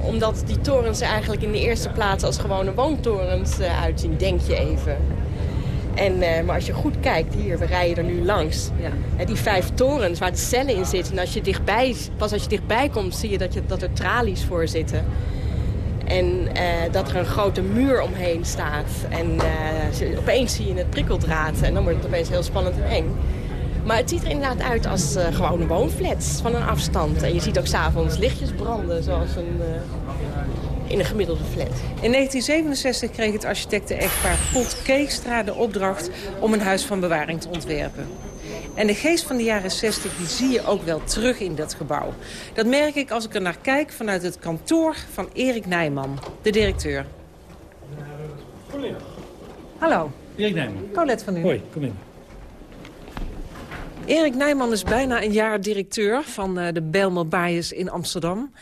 omdat die torens er eigenlijk in de eerste plaats als gewone woontorens uh, uitzien, denk je even. En, uh, maar als je goed kijkt, hier, we rijden er nu langs. Ja. die vijf torens waar de cellen in zitten. En als je dichtbij, pas als je dichtbij komt, zie je dat, je, dat er tralies voor zitten. En uh, dat er een grote muur omheen staat. En uh, opeens zie je het prikkeldraad. En dan wordt het opeens heel spannend en eng. Maar het ziet er inderdaad uit als uh, gewone woonflats van een afstand. En je ziet ook s'avonds lichtjes branden, zoals een, in een gemiddelde flat. In 1967 kreeg het architecten-echtpaar Pot Keekstra de opdracht om een huis van bewaring te ontwerpen. En de geest van de jaren 60 die zie je ook wel terug in dat gebouw. Dat merk ik als ik er naar kijk vanuit het kantoor van Erik Nijman, de directeur. Hallo. Erik Nijman. Colette van u. Hoi, kom in. Erik Nijman is bijna een jaar directeur van uh, de Belmer Bias in Amsterdam.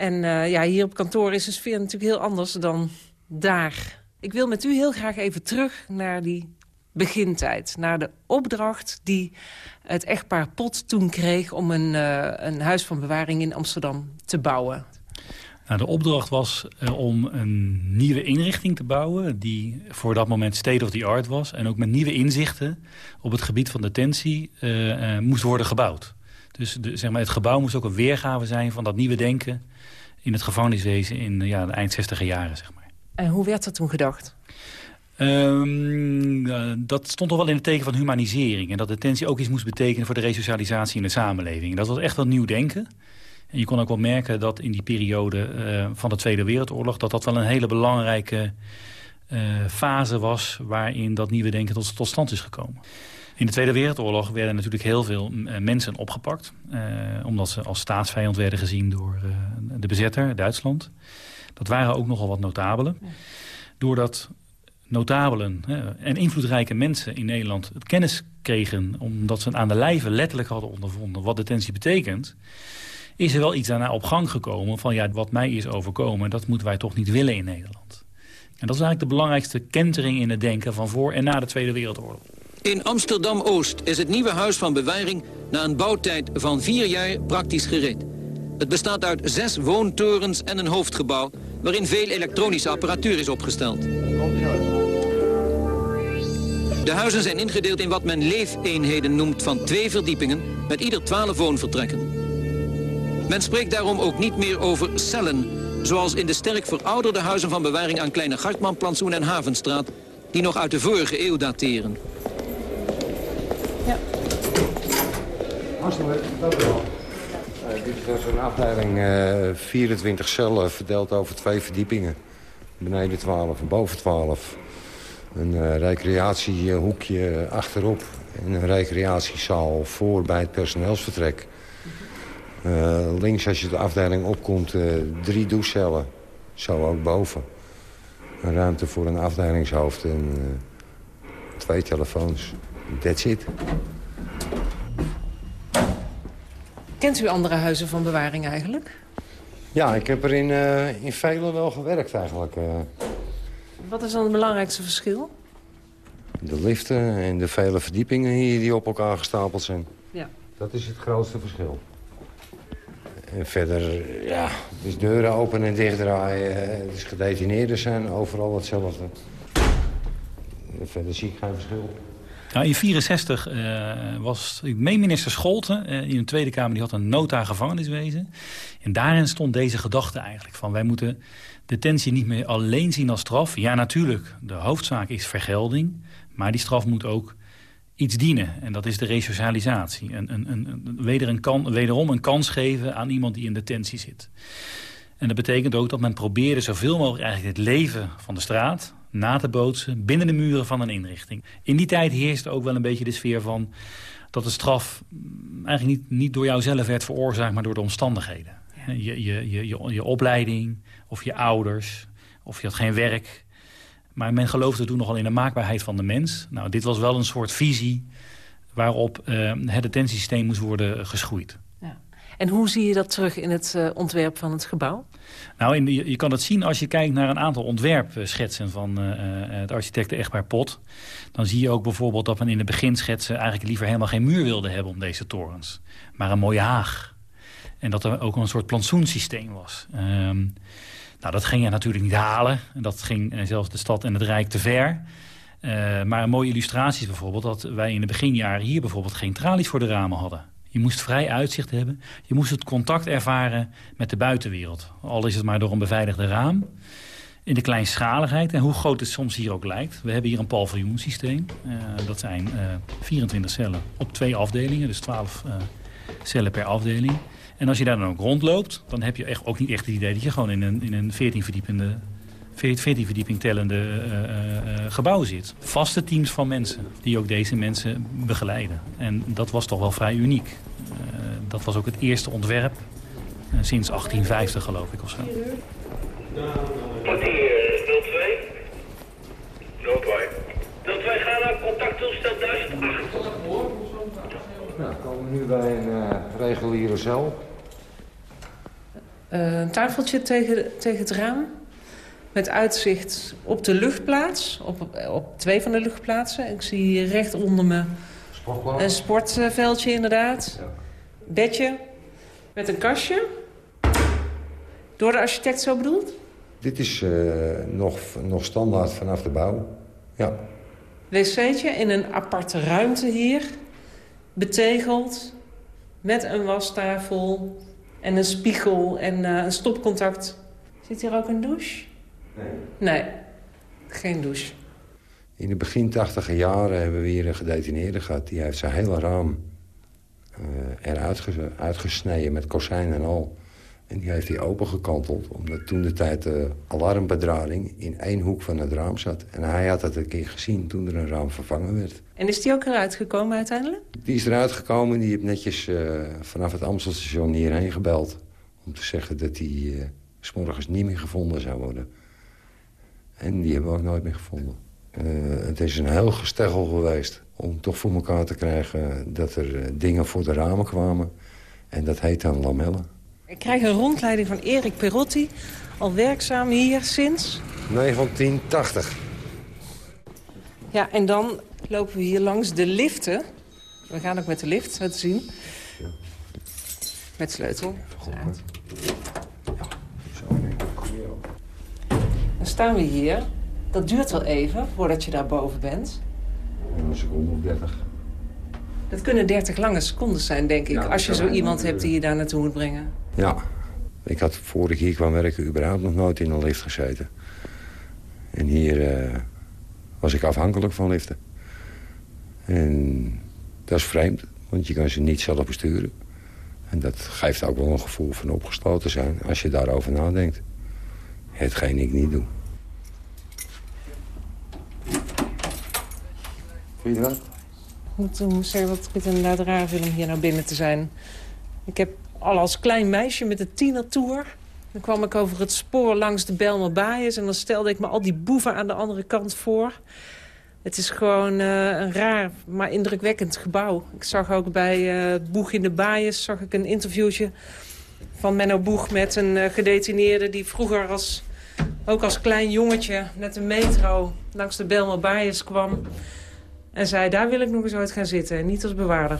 En uh, ja, hier op kantoor is de sfeer natuurlijk heel anders dan daar. Ik wil met u heel graag even terug naar die begintijd. Naar de opdracht die het echtpaar Pot toen kreeg... om een, uh, een huis van bewaring in Amsterdam te bouwen. Nou, de opdracht was uh, om een nieuwe inrichting te bouwen... die voor dat moment state of the art was... en ook met nieuwe inzichten op het gebied van detentie moest worden gebouwd. Dus de, zeg maar, het gebouw moest ook een weergave zijn van dat nieuwe denken in het gevangeniswezen in ja, de eind 60 jaren. Zeg maar. En hoe werd dat toen gedacht? Um, uh, dat stond toch wel in het teken van humanisering. En dat detentie ook iets moest betekenen voor de resocialisatie in de samenleving. Dat was echt wel nieuw denken. En je kon ook wel merken dat in die periode uh, van de Tweede Wereldoorlog... dat dat wel een hele belangrijke uh, fase was... waarin dat nieuwe denken tot, tot stand is gekomen. In de Tweede Wereldoorlog werden natuurlijk heel veel mensen opgepakt. Uh, omdat ze als staatsvijand werden gezien door uh, de bezetter, Duitsland. Dat waren ook nogal wat notabelen. Doordat notabelen en invloedrijke mensen in Nederland het kennis kregen... omdat ze aan de lijve letterlijk hadden ondervonden wat detentie betekent... is er wel iets daarna op gang gekomen van ja, wat mij is overkomen... dat moeten wij toch niet willen in Nederland. En dat is eigenlijk de belangrijkste kentering in het denken van voor en na de Tweede Wereldoorlog. In Amsterdam-Oost is het nieuwe huis van bewaring na een bouwtijd van vier jaar praktisch gereed. Het bestaat uit zes woontorens en een hoofdgebouw... waarin veel elektronische apparatuur is opgesteld. De huizen zijn ingedeeld in wat men leefeenheden noemt van twee verdiepingen... met ieder twaalf woonvertrekken. Men spreekt daarom ook niet meer over cellen... zoals in de sterk verouderde huizen van bewaring aan Kleine Gartmanplantsoen en Havenstraat... die nog uit de vorige eeuw dateren. Hartstikke wel. Uh, dit is een afdeling uh, 24 cellen verdeeld over twee verdiepingen. Beneden 12 en boven 12. Een uh, recreatiehoekje achterop. En een recreatiezaal voor bij het personeelsvertrek. Uh, links als je de afdeling opkomt, drie douchecellen. Zo ook boven. Een ruimte voor een afdelingshoofd en twee telefoons. That's it. Kent u andere huizen van bewaring eigenlijk? Ja, ik heb er in, uh, in vele wel gewerkt eigenlijk. Uh, Wat is dan het belangrijkste verschil? De liften en de vele verdiepingen hier die op elkaar gestapeld zijn. Ja. Dat is het grootste verschil. En verder, ja, dus deuren open en dichtdraaien. Dus gedetineerden zijn overal hetzelfde. Verder zie ik geen verschil. Nou, in 64 uh, was, ik meen minister Scholten uh, in de Tweede Kamer... die had een nota gevangeniswezen. En daarin stond deze gedachte eigenlijk van... wij moeten detentie niet meer alleen zien als straf. Ja, natuurlijk, de hoofdzaak is vergelding. Maar die straf moet ook iets dienen. En dat is de resocialisatie. En, een, een, weder een kan, wederom een kans geven aan iemand die in detentie zit. En dat betekent ook dat men probeerde zoveel mogelijk eigenlijk het leven van de straat na te bootsen binnen de muren van een inrichting. In die tijd heerste ook wel een beetje de sfeer van dat de straf eigenlijk niet, niet door jouzelf werd veroorzaakt, maar door de omstandigheden. Je, je, je, je, je opleiding, of je ouders, of je had geen werk. Maar men geloofde toen nogal in de maakbaarheid van de mens. Nou, dit was wel een soort visie waarop uh, het detentiesysteem moest worden geschoeid. En hoe zie je dat terug in het uh, ontwerp van het gebouw? Nou, in je kan het zien als je kijkt naar een aantal ontwerpschetsen van uh, het architecten Echtbaar Pot. Dan zie je ook bijvoorbeeld dat men in de beginschetsen eigenlijk liever helemaal geen muur wilde hebben om deze torens. Maar een mooie haag. En dat er ook een soort plantsoensysteem was. Um, nou, dat ging je natuurlijk niet halen. En dat ging zelfs de stad en het Rijk te ver. Maar een mooie illustratie is bijvoorbeeld dat wij in de beginjaren hier bijvoorbeeld geen tralies voor de ramen hadden. Je moest vrij uitzicht hebben. Je moest het contact ervaren met de buitenwereld. Al is het maar door een beveiligde raam. In de kleinschaligheid en hoe groot het soms hier ook lijkt. We hebben hier een paviljoensysteem. Uh, dat zijn uh, 24 cellen op twee afdelingen. Dus 12 uh, cellen per afdeling. En als je daar dan ook rondloopt, dan heb je echt, ook niet echt het idee... dat je gewoon in een, in een 14 verdiepende 14 verdieping tellende uh, uh, gebouw zit. Vaste teams van mensen die ook deze mensen begeleiden. En dat was toch wel vrij uniek. Uh, dat was ook het eerste ontwerp sinds 1850 geloof ik of zo. Kwartier 02. 02. 02 gaan naar contacttoestel 1008. Nou, komen we nu bij een reguliere cel. een tafeltje tegen, tegen het raam. Met uitzicht op de luchtplaats, op, op twee van de luchtplaatsen. Ik zie hier recht onder me een sportveldje inderdaad. Ja. Bedje met een kastje. Door de architect zo bedoeld? Dit is uh, nog, nog standaard vanaf de bouw, ja. Wc'tje in een aparte ruimte hier. Betegeld. Met een wastafel en een spiegel en uh, een stopcontact. Zit hier ook een douche? Nee. Nee, geen douche. In de begin tachtiger jaren hebben we hier een gedetineerde gehad. Die heeft zijn hele raam uh, eruit uitgesneden met kozijn en al. En die heeft hij opengekanteld, omdat toen de tijd de alarmbedrading in één hoek van het raam zat. En hij had dat een keer gezien toen er een raam vervangen werd. En is die ook eruit gekomen uiteindelijk? Die is eruit gekomen. Die heeft netjes uh, vanaf het Amstelstation hierheen gebeld. Om te zeggen dat hij uh, s morgens niet meer gevonden zou worden. En die hebben we ook nooit meer gevonden. Uh, het is een heel gesteggel geweest om toch voor elkaar te krijgen... dat er uh, dingen voor de ramen kwamen. En dat heet dan lamellen. Ik krijg een rondleiding van Erik Perotti. Al werkzaam hier sinds... 1980. Ja, en dan lopen we hier langs de liften. We gaan ook met de lift, te zien. Met sleutel. Dan staan we hier. Dat duurt wel even voordat je daar boven bent. Een seconde of 30. Dat kunnen 30 lange seconden zijn, denk ik. Ja, als je zo iemand hebt die je daar naartoe moet brengen. Ja. Ik had voor ik hier kwam werken überhaupt nog nooit in een lift gezeten. En hier uh, was ik afhankelijk van liften. En dat is vreemd, want je kan ze niet zelf besturen. En dat geeft ook wel een gevoel van opgesloten zijn als je daarover nadenkt. Hetgeen ik niet doe. Vind je dat? Ik moet zeggen dat ik het inderdaad raar vind om hier naar binnen te zijn. Ik heb al als klein meisje met de tienertour... dan kwam ik over het spoor langs de Bijlmerbaaiers... en dan stelde ik me al die boeven aan de andere kant voor. Het is gewoon uh, een raar, maar indrukwekkend gebouw. Ik zag ook bij uh, Boeg in de Baaiers zag ik een interviewtje van Menno Boeg... met een uh, gedetineerde die vroeger als, ook als klein jongetje... met een metro langs de Bijlmerbaaiers kwam... En zei, daar wil ik nog eens uit gaan zitten. En niet als bewaarder.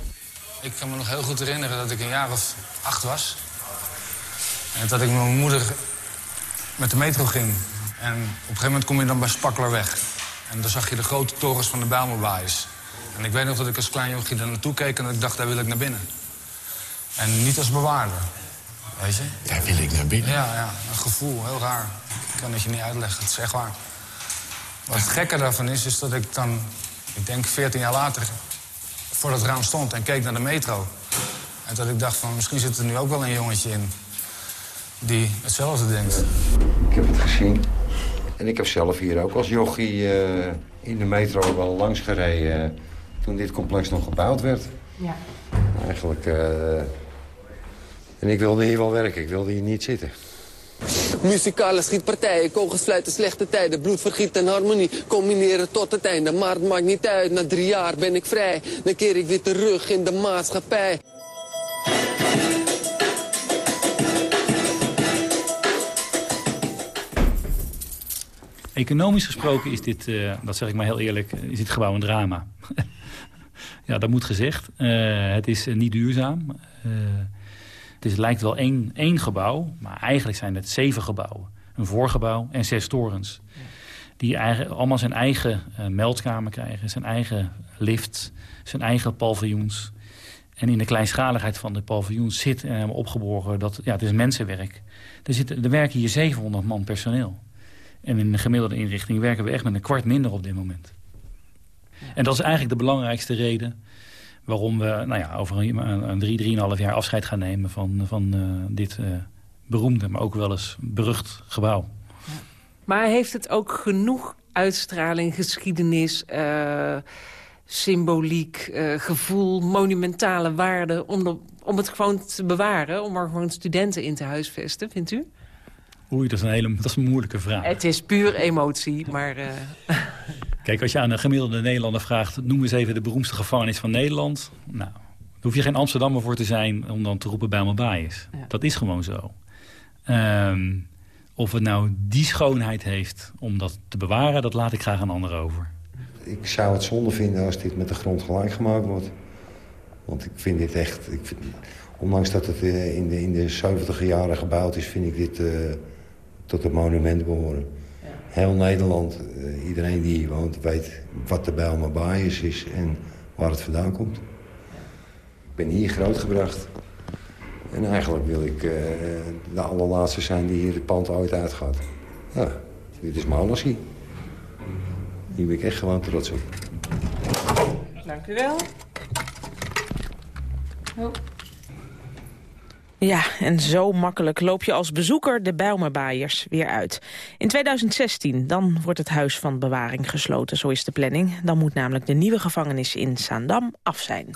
Ik kan me nog heel goed herinneren dat ik een jaar of acht was. En dat ik met mijn moeder met de metro ging. En op een gegeven moment kom je dan bij Spakkelerweg. En dan zag je de grote torens van de Bijlmerbaaiers. En ik weet nog dat ik als klein jochie daar naartoe keek en dat ik dacht, daar wil ik naar binnen. En niet als bewaarder. Weet je? Daar wil ik naar binnen? Ja, ja, een gevoel, heel raar. Ik kan het je niet uitleggen, het is echt waar. Wat het gekke daarvan is, is dat ik dan, ik denk 14 jaar later, voor dat raam stond en keek naar de metro. En dat ik dacht van, misschien zit er nu ook wel een jongetje in die hetzelfde denkt. Ik heb het gezien. En ik heb zelf hier ook als jochie eh, in de metro wel langs gereden... eh, toen dit complex nog gebouwd werd. Ja. Eigenlijk... eh, en ik wilde hier wel werken, ik wilde hier niet zitten. Muzikale schietpartijen, kogels fluiten, slechte tijden, bloedvergiet en harmonie combineren tot het einde. Maar het maakt niet uit, na drie jaar ben ik vrij. Dan keer ik weer terug in de maatschappij. Economisch gesproken is dit, eh, dat zeg ik maar heel eerlijk, is dit gebouw een drama. ja, dat moet gezegd. Eh, het is eh, niet duurzaam. Eh, het lijkt wel één, één gebouw, maar eigenlijk zijn het zeven gebouwen. Een voorgebouw en zes torens. Die eigen, allemaal zijn eigen eh, meldkamer krijgen, zijn eigen lift, zijn eigen paviljoens. En in de kleinschaligheid van de paviljoens zit eh, opgeborgen dat ja, het is mensenwerk. Er, zitten, er werken hier 700 man personeel. En in de gemiddelde inrichting werken we echt met een kwart minder op dit moment. En dat is eigenlijk de belangrijkste reden waarom we nou ja, over een, een drie, drieënhalf jaar afscheid gaan nemen van, van eh, dit eh, beroemde, maar ook wel eens berucht gebouw. Maar heeft het ook genoeg uitstraling, geschiedenis, eh, symboliek, gevoel, monumentale waarde... Om, de- om het gewoon te bewaren, om er gewoon studenten in te huisvesten, vindt u? Oei, dat is een hele dat is een moeilijke vraag. Het is puur emotie, maar... Kijk, als je aan een gemiddelde Nederlander vraagt... noem eens even de beroemdste gevangenis van Nederland. Nou, daar hoef je geen Amsterdammer voor te zijn... om dan te roepen bij mijn is. Dat is gewoon zo. Ehm, of het nou die schoonheid heeft om dat te bewaren... dat laat ik graag aan anderen over. Ik zou het zonde vinden als dit met de grond gelijk gemaakt wordt. Want ik vind dit echt... Ik vind, ondanks dat het eh, in de, in de 70 jaren gebouwd is... vind ik dit eh, tot het monument behoren. Heel Nederland, eh, iedereen die hier woont... weet wat de Baaiers is en waar het vandaan komt. Ik ben hier grootgebracht. En eigenlijk wil ik eh, de allerlaatste zijn die hier het pand ooit uitgaat. Ja, dit is mijn alles hier. Hier ben ik echt gewoon trots op. Dank u wel. Oh. Ja, en zo makkelijk loop je als bezoeker de Bijlmerbaaiers weer uit. In 2016, dan wordt het Huis van Bewaring gesloten, zo is de planning. Dan moet namelijk de nieuwe gevangenis in Zaandam af zijn.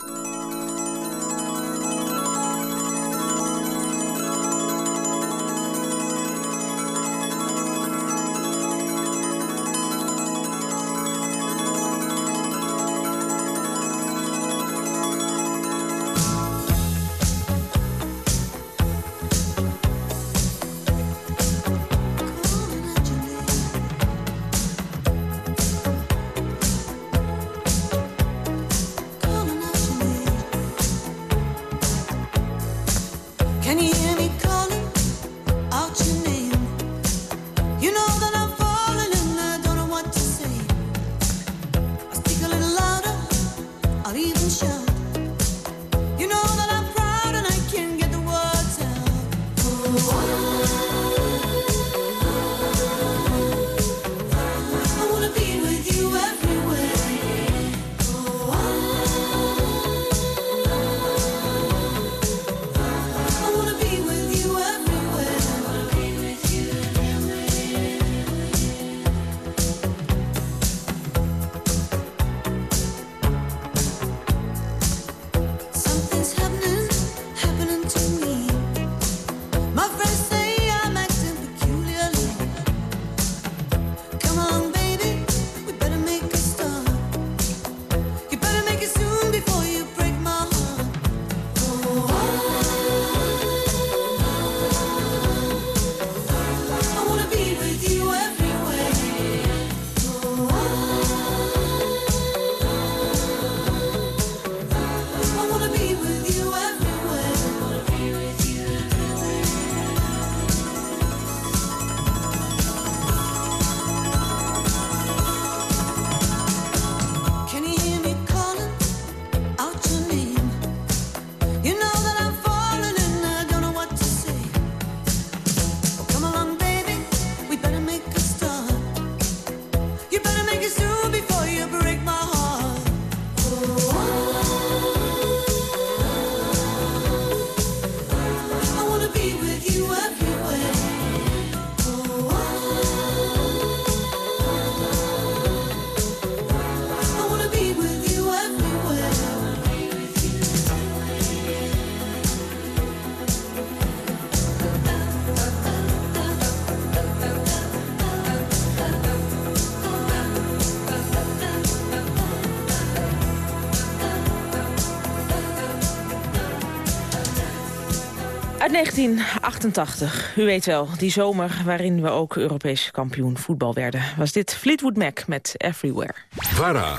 1988, u weet wel, die zomer waarin we ook Europees kampioen voetbal werden... was dit Fleetwood Mac met Everywhere. VARA.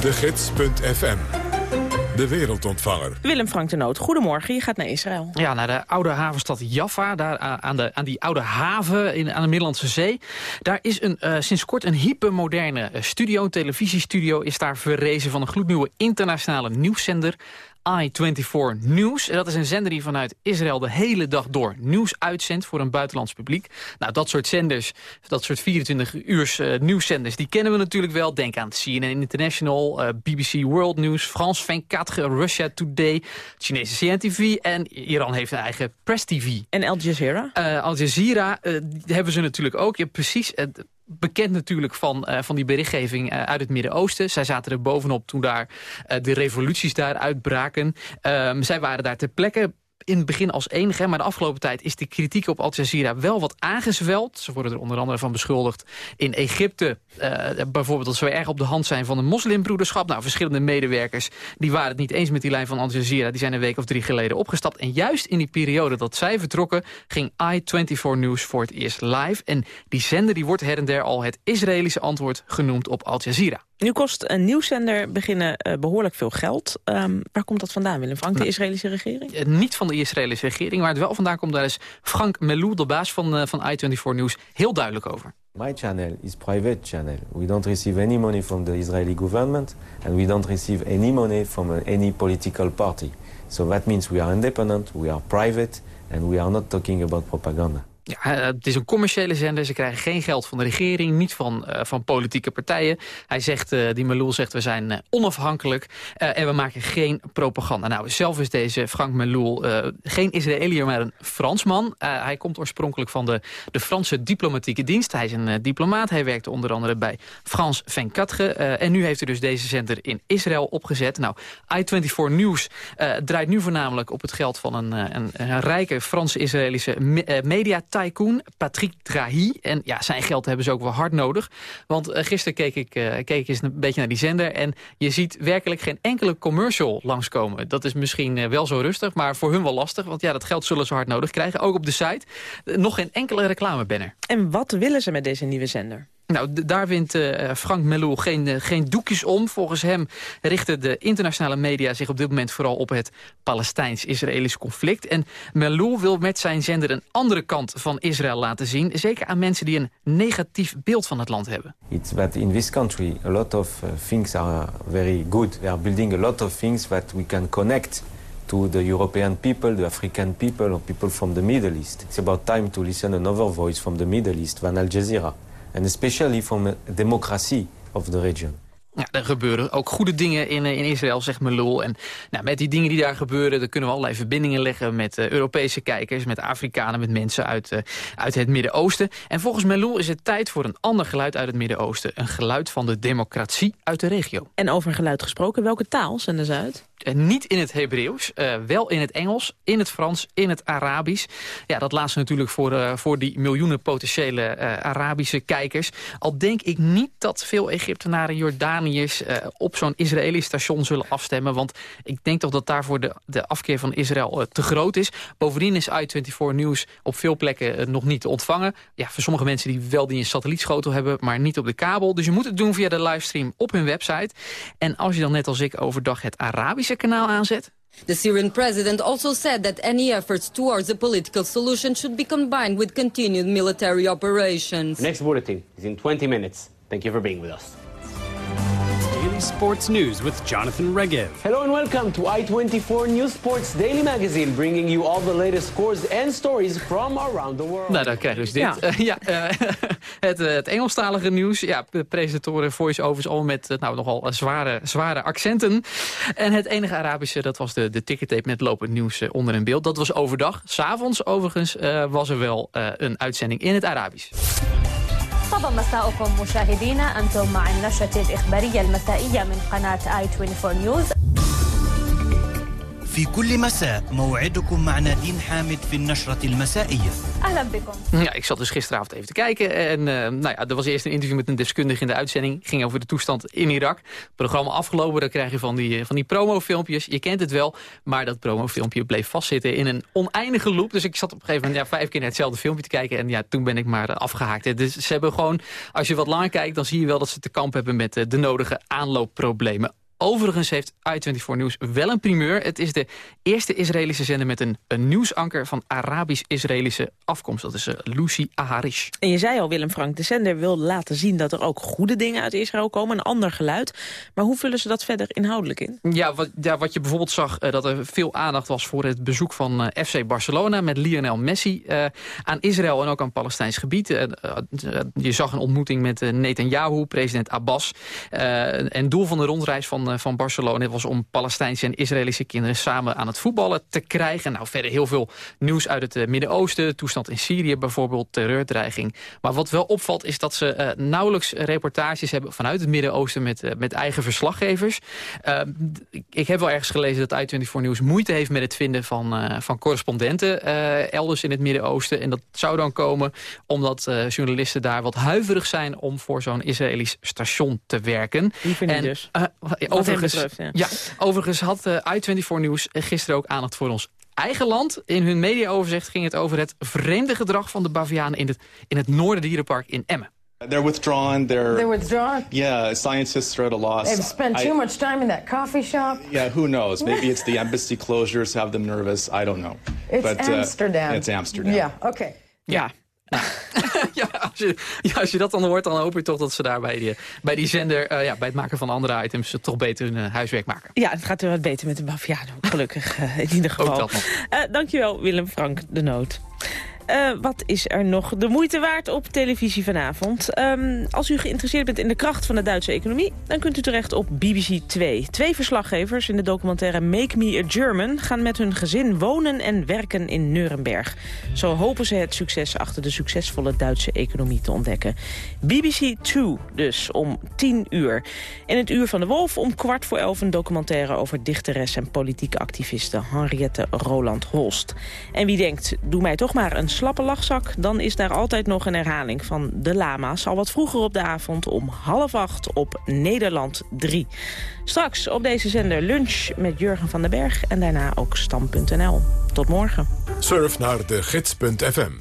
De Gids.fm. De wereldontvanger. Willem Frank de Noot, goedemorgen, je gaat naar Israël. Ja, naar de oude havenstad Jaffa, daar eh, aan, de, aan die oude haven in, aan de Middellandse Zee. Daar is een, uh, sinds kort een hypermoderne eh, studio, een televisiestudio... is daar verrezen van een gloednieuwe internationale nieuwszender... I24 News. En dat is een zender die vanuit Israël de hele dag door nieuws uitzendt voor een buitenlands publiek. Nou, dat soort zenders, dat soort 24-uurs uh, nieuwszenders, die kennen we natuurlijk wel. Denk aan CNN International, uh, BBC World News, France 24, Russia Today, Chinese CNTV en Iran heeft een eigen Press TV. En Al Jazeera? Uh, Al Jazeera hebben ze natuurlijk ook. Je hebt precies bekend natuurlijk van, uh, van die berichtgeving uh, uit het Midden-Oosten. Zij zaten er bovenop toen daar uh, de revoluties daar uitbraken. Um, zij waren daar ter plekke in het begin als enige. Maar de afgelopen tijd is de kritiek op Al Jazeera wel wat aangezweld. Ze worden er onder andere van beschuldigd in Egypte. Uh, bijvoorbeeld dat ze erg op de hand zijn van een moslimbroederschap. Nou, verschillende medewerkers die waren het niet eens met die lijn van Al Jazeera. Die zijn een week of drie geleden opgestapt. En juist in die periode dat zij vertrokken... ging I24 News voor het eerst live. En die zender die wordt her en der al het Israëlische antwoord genoemd op Al Jazeera. Nu kost een nieuwszender beginnen uh, behoorlijk veel geld. Um, waar komt dat vandaan, Willem Frank, de nou, Israëlische regering? Uh, niet van de Israëlische regering, waar het wel vandaan komt... daar is Frank Melou, de baas van, uh, van I24 News, heel duidelijk over. My channel is private channel. We don't receive any money from the Israeli government... and we don't receive any money from any political party. So that means we are independent, we are private... and we are not talking about propaganda. Ja, het is een commerciële zender. Ze krijgen geen geld van de regering, niet van, uh, van politieke partijen. Hij zegt, uh, die Meloul zegt, we zijn onafhankelijk en we maken geen propaganda. Nou, zelf is deze Frank Meloul geen Israëliër, maar een Fransman. hij komt oorspronkelijk van de, de Franse diplomatieke dienst. Hij is een diplomaat. Hij werkte onder andere bij France 24. en nu heeft hij dus deze zender in Israël opgezet. Nou, I24 News draait nu voornamelijk op het geld van een, een, een rijke Franse-Israëlische me media tycoon Patrick Drahi. En ja, zijn geld hebben ze ook wel hard nodig. Want uh, gisteren keek ik, uh, keek eens een beetje naar die zender... en je ziet werkelijk geen enkele commercial langskomen. Dat is misschien uh, wel zo rustig, maar voor hun wel lastig. Want ja, dat geld zullen ze hard nodig krijgen. Ook op de site. nog geen enkele reclamebanner. En wat willen ze met deze nieuwe zender? Nou, daar wint uh, Frank Melou geen, uh, geen doekjes om. Volgens hem richten de internationale media zich op dit moment vooral op het Palestijns-Israëlisch conflict. En Melou wil met zijn zender een andere kant van Israël laten zien. Zeker aan mensen die een negatief beeld van het land hebben. It's that in this country a lot of uh, things are very good. We are building a lot of things that we can connect to the European people, the African people, or people from the Middle East. It's about time to listen another voice from the Middle East than Al Jazeera. And especially from democracy of the region. Ja, er gebeuren ook goede dingen in, in Israël, zegt Melul. En nou, met die dingen die daar gebeuren, dan kunnen we allerlei verbindingen leggen met uh, Europese kijkers, met Afrikanen, met mensen uit, uh, uit het Midden-Oosten. En volgens Melul is het tijd voor een ander geluid uit het Midden-Oosten. Een geluid van de democratie uit de regio. En over geluid gesproken, welke taal zenden ze uit? Uh, niet in het Hebreeuws, uh, wel in het Engels, in het Frans, in het Arabisch. Ja, dat laatste natuurlijk voor, uh, voor die miljoenen potentiële Arabische kijkers. Al denk ik niet dat veel Egyptenaren, Jordaniërs op zo'n Israëlisch station zullen afstemmen. Want ik denk toch dat daarvoor de, de afkeer van Israël te groot is. Bovendien is I24 News op veel plekken nog niet te ontvangen. Ja, voor sommige mensen die wel die een satellietschotel hebben, maar niet op de kabel. Dus je moet het doen via de livestream op hun website. En als je dan net als ik overdag het Arabisch kanaal aanzet? The Syrian president also said that any efforts towards a political solution should be combined with continued military operations. The next bulletin is in 20 minutes. Thank you for being with us. Daily Sports News with Jonathan Regev. Hello and welcome to I-24 News Sports Daily Magazine, bringing you all the latest scores and stories from around the world. Nou, dan krijgen we dus dit. Ja, uh, ja uh, het, uh, het Engelstalige nieuws. Ja, presentatoren, voice-overs, al met nou, nogal zware, zware accenten. En het enige Arabische, dat was de, de tickettape met lopend nieuws onder in beeld. Dat was overdag. S'avonds overigens was er wel een uitzending in het Arabisch. طبعا مساءكم مشاهدينا أنتم مع النشرة الإخبارية المسائية من قناة آي 24 نيوز في كل مساء موعدكم مع نادين حامد في النشرة المسائية أهلا بكم Ja, ik zat dus gisteravond even te kijken. En eh, nou ja, er was eerst een interview met een deskundige in de uitzending. ging over de toestand in Irak. Programma afgelopen, dan krijg je van die, eh, van die promofilmpjes. Je kent het wel, maar dat promofilmpje bleef vastzitten in een oneindige loop. Dus ik zat op een gegeven moment ja, vijf keer naar hetzelfde filmpje te kijken. En ja, toen ben ik maar eh, afgehaakt. Dus ze hebben gewoon, als je wat langer kijkt... dan zie je wel dat ze te kamp hebben met eh, de nodige aanloopproblemen. Overigens heeft i24 Nieuws wel een primeur. Het is de eerste Israëlische zender met een, een nieuwsanker van Arabisch-Israëlische afkomst. Dat is uh, Lucy Aharish. En je zei al, Willem Frank, de zender wil laten zien dat er ook goede dingen uit Israël komen. Een ander geluid. Maar hoe vullen ze dat verder inhoudelijk in? Ja, wat, ja, wat je bijvoorbeeld zag, uh, dat er veel aandacht was voor het bezoek van uh, FC Barcelona met Lionel Messi aan Israël en ook aan Palestijns gebied. je zag een ontmoeting met Netanyahu, president Abbas. en doel van de rondreis van, van Barcelona was om Palestijnse en Israëlische kinderen samen aan het voetballen te krijgen. Nou, verder heel veel nieuws uit het Midden-Oosten, toestand in Syrië bijvoorbeeld, terreurdreiging. Maar wat wel opvalt is dat ze uh, nauwelijks reportages hebben vanuit het Midden-Oosten met, uh, met eigen verslaggevers. Uh, ik heb wel ergens gelezen dat i24 Nieuws moeite heeft met het vinden van, van correspondenten elders in het Midden-Oosten. En dat zou dan komen omdat journalisten daar wat huiverig zijn om voor zo'n Israëlisch station te werken. Liever niet dus. Overigens, betreft, ja. ja, overigens had i24 Nieuws gisteren ook aandacht voor ons eigen land. In hun mediaoverzicht ging het over het vreemde gedrag van de Bavianen in het, in het Noorderdierenpark in Emmen. They're withdrawn. They're, They're withdrawn? Yeah, scientists are at a loss. They've spent I- too much time in that coffee shop. Yeah, who knows? Maybe it's the embassy closures have them nervous. I don't know. It's But, uh, Amsterdam. it's Amsterdam. Yeah, okay. Ja. ja, als je, ja, als je dat dan hoort, dan hoop je toch dat ze daar bij die, bij die zender... Uh, ja, bij het maken van andere items toch beter hun uh, huiswerk maken. Ja, het gaat er wat beter met de Bavianen, gelukkig uh, in ieder geval. Ook dat nog. dankjewel, Willem Frank de Noot. Uh, wat is er nog de moeite waard op televisie vanavond? Um, als u geïnteresseerd bent in de kracht van de Duitse economie... dan kunt u terecht op BBC 2. Twee verslaggevers in de documentaire Make Me a German... gaan met hun gezin wonen en werken in Nuremberg. Zo hopen ze het succes achter de succesvolle Duitse economie te ontdekken. BBC 2 dus, om 10 uur. In het Uur van de Wolf om kwart voor elf... een documentaire over dichteres en politieke activiste... Henriette Roland Holst. En wie denkt, doe mij toch maar een slappe lachzak... dan is daar altijd nog een herhaling van De Lama's... al wat vroeger op de avond om half acht op Nederland 3. Straks op deze zender lunch met Jurgen van den Berg... en daarna ook Stam.nl. Tot morgen. Surf naar de gids.fm.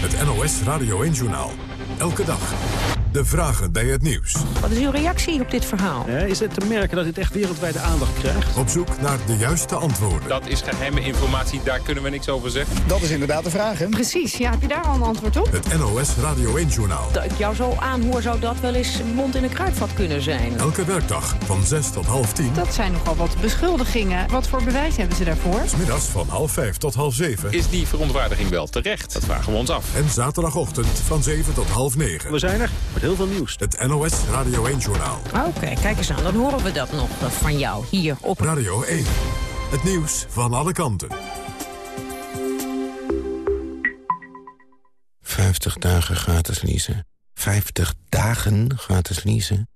Het NOS Radio 1-journaal. Elke dag. De vragen bij het nieuws. Wat is uw reactie op dit verhaal? Ja, is het te merken dat dit echt wereldwijde aandacht krijgt? Op zoek naar de juiste antwoorden. Dat is geheime informatie, daar kunnen we niks over zeggen. Dat is inderdaad de vraag, hè? Precies, ja, heb je daar al een antwoord op? Het NOS Radio 1-journaal. Dat ik jou zo aanhoor, zou dat wel eens mond in een kruidvat kunnen zijn. Elke werkdag van 6 tot half 10. Dat zijn nogal wat beschuldigingen. Wat voor bewijs hebben ze daarvoor? Smiddags van half 5 tot half 7. Is die verontwaardiging wel terecht? Dat vragen we ons af. En zaterdagochtend van 7 tot half 9. We zijn er met heel veel nieuws. Het NOS Radio 1-journaal. Oké, okay, kijk eens aan. Dan horen we dat nog van jou hier op... Radio 1. Het nieuws van alle kanten. 50 dagen gratis leasen. 50 dagen gratis leasen.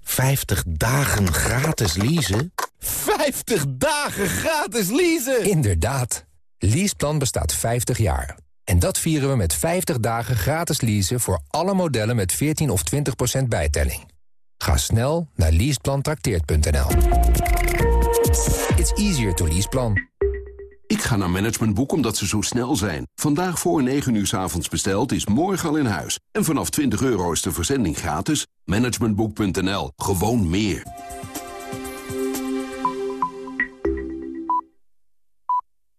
50 dagen gratis leasen. 50 dagen gratis leasen! Inderdaad. Leaseplan bestaat 50 jaar. En dat vieren we met 50 dagen gratis leasen voor alle modellen met 14 of 20% bijtelling. Ga snel naar leaseplantrakteert.nl. It's easier to leaseplan. Ik ga naar Managementboek omdat ze zo snel zijn. Vandaag voor 9 uur 's avonds besteld is morgen al in huis. En vanaf 20 euro is de verzending gratis. Managementboek.nl. Gewoon meer.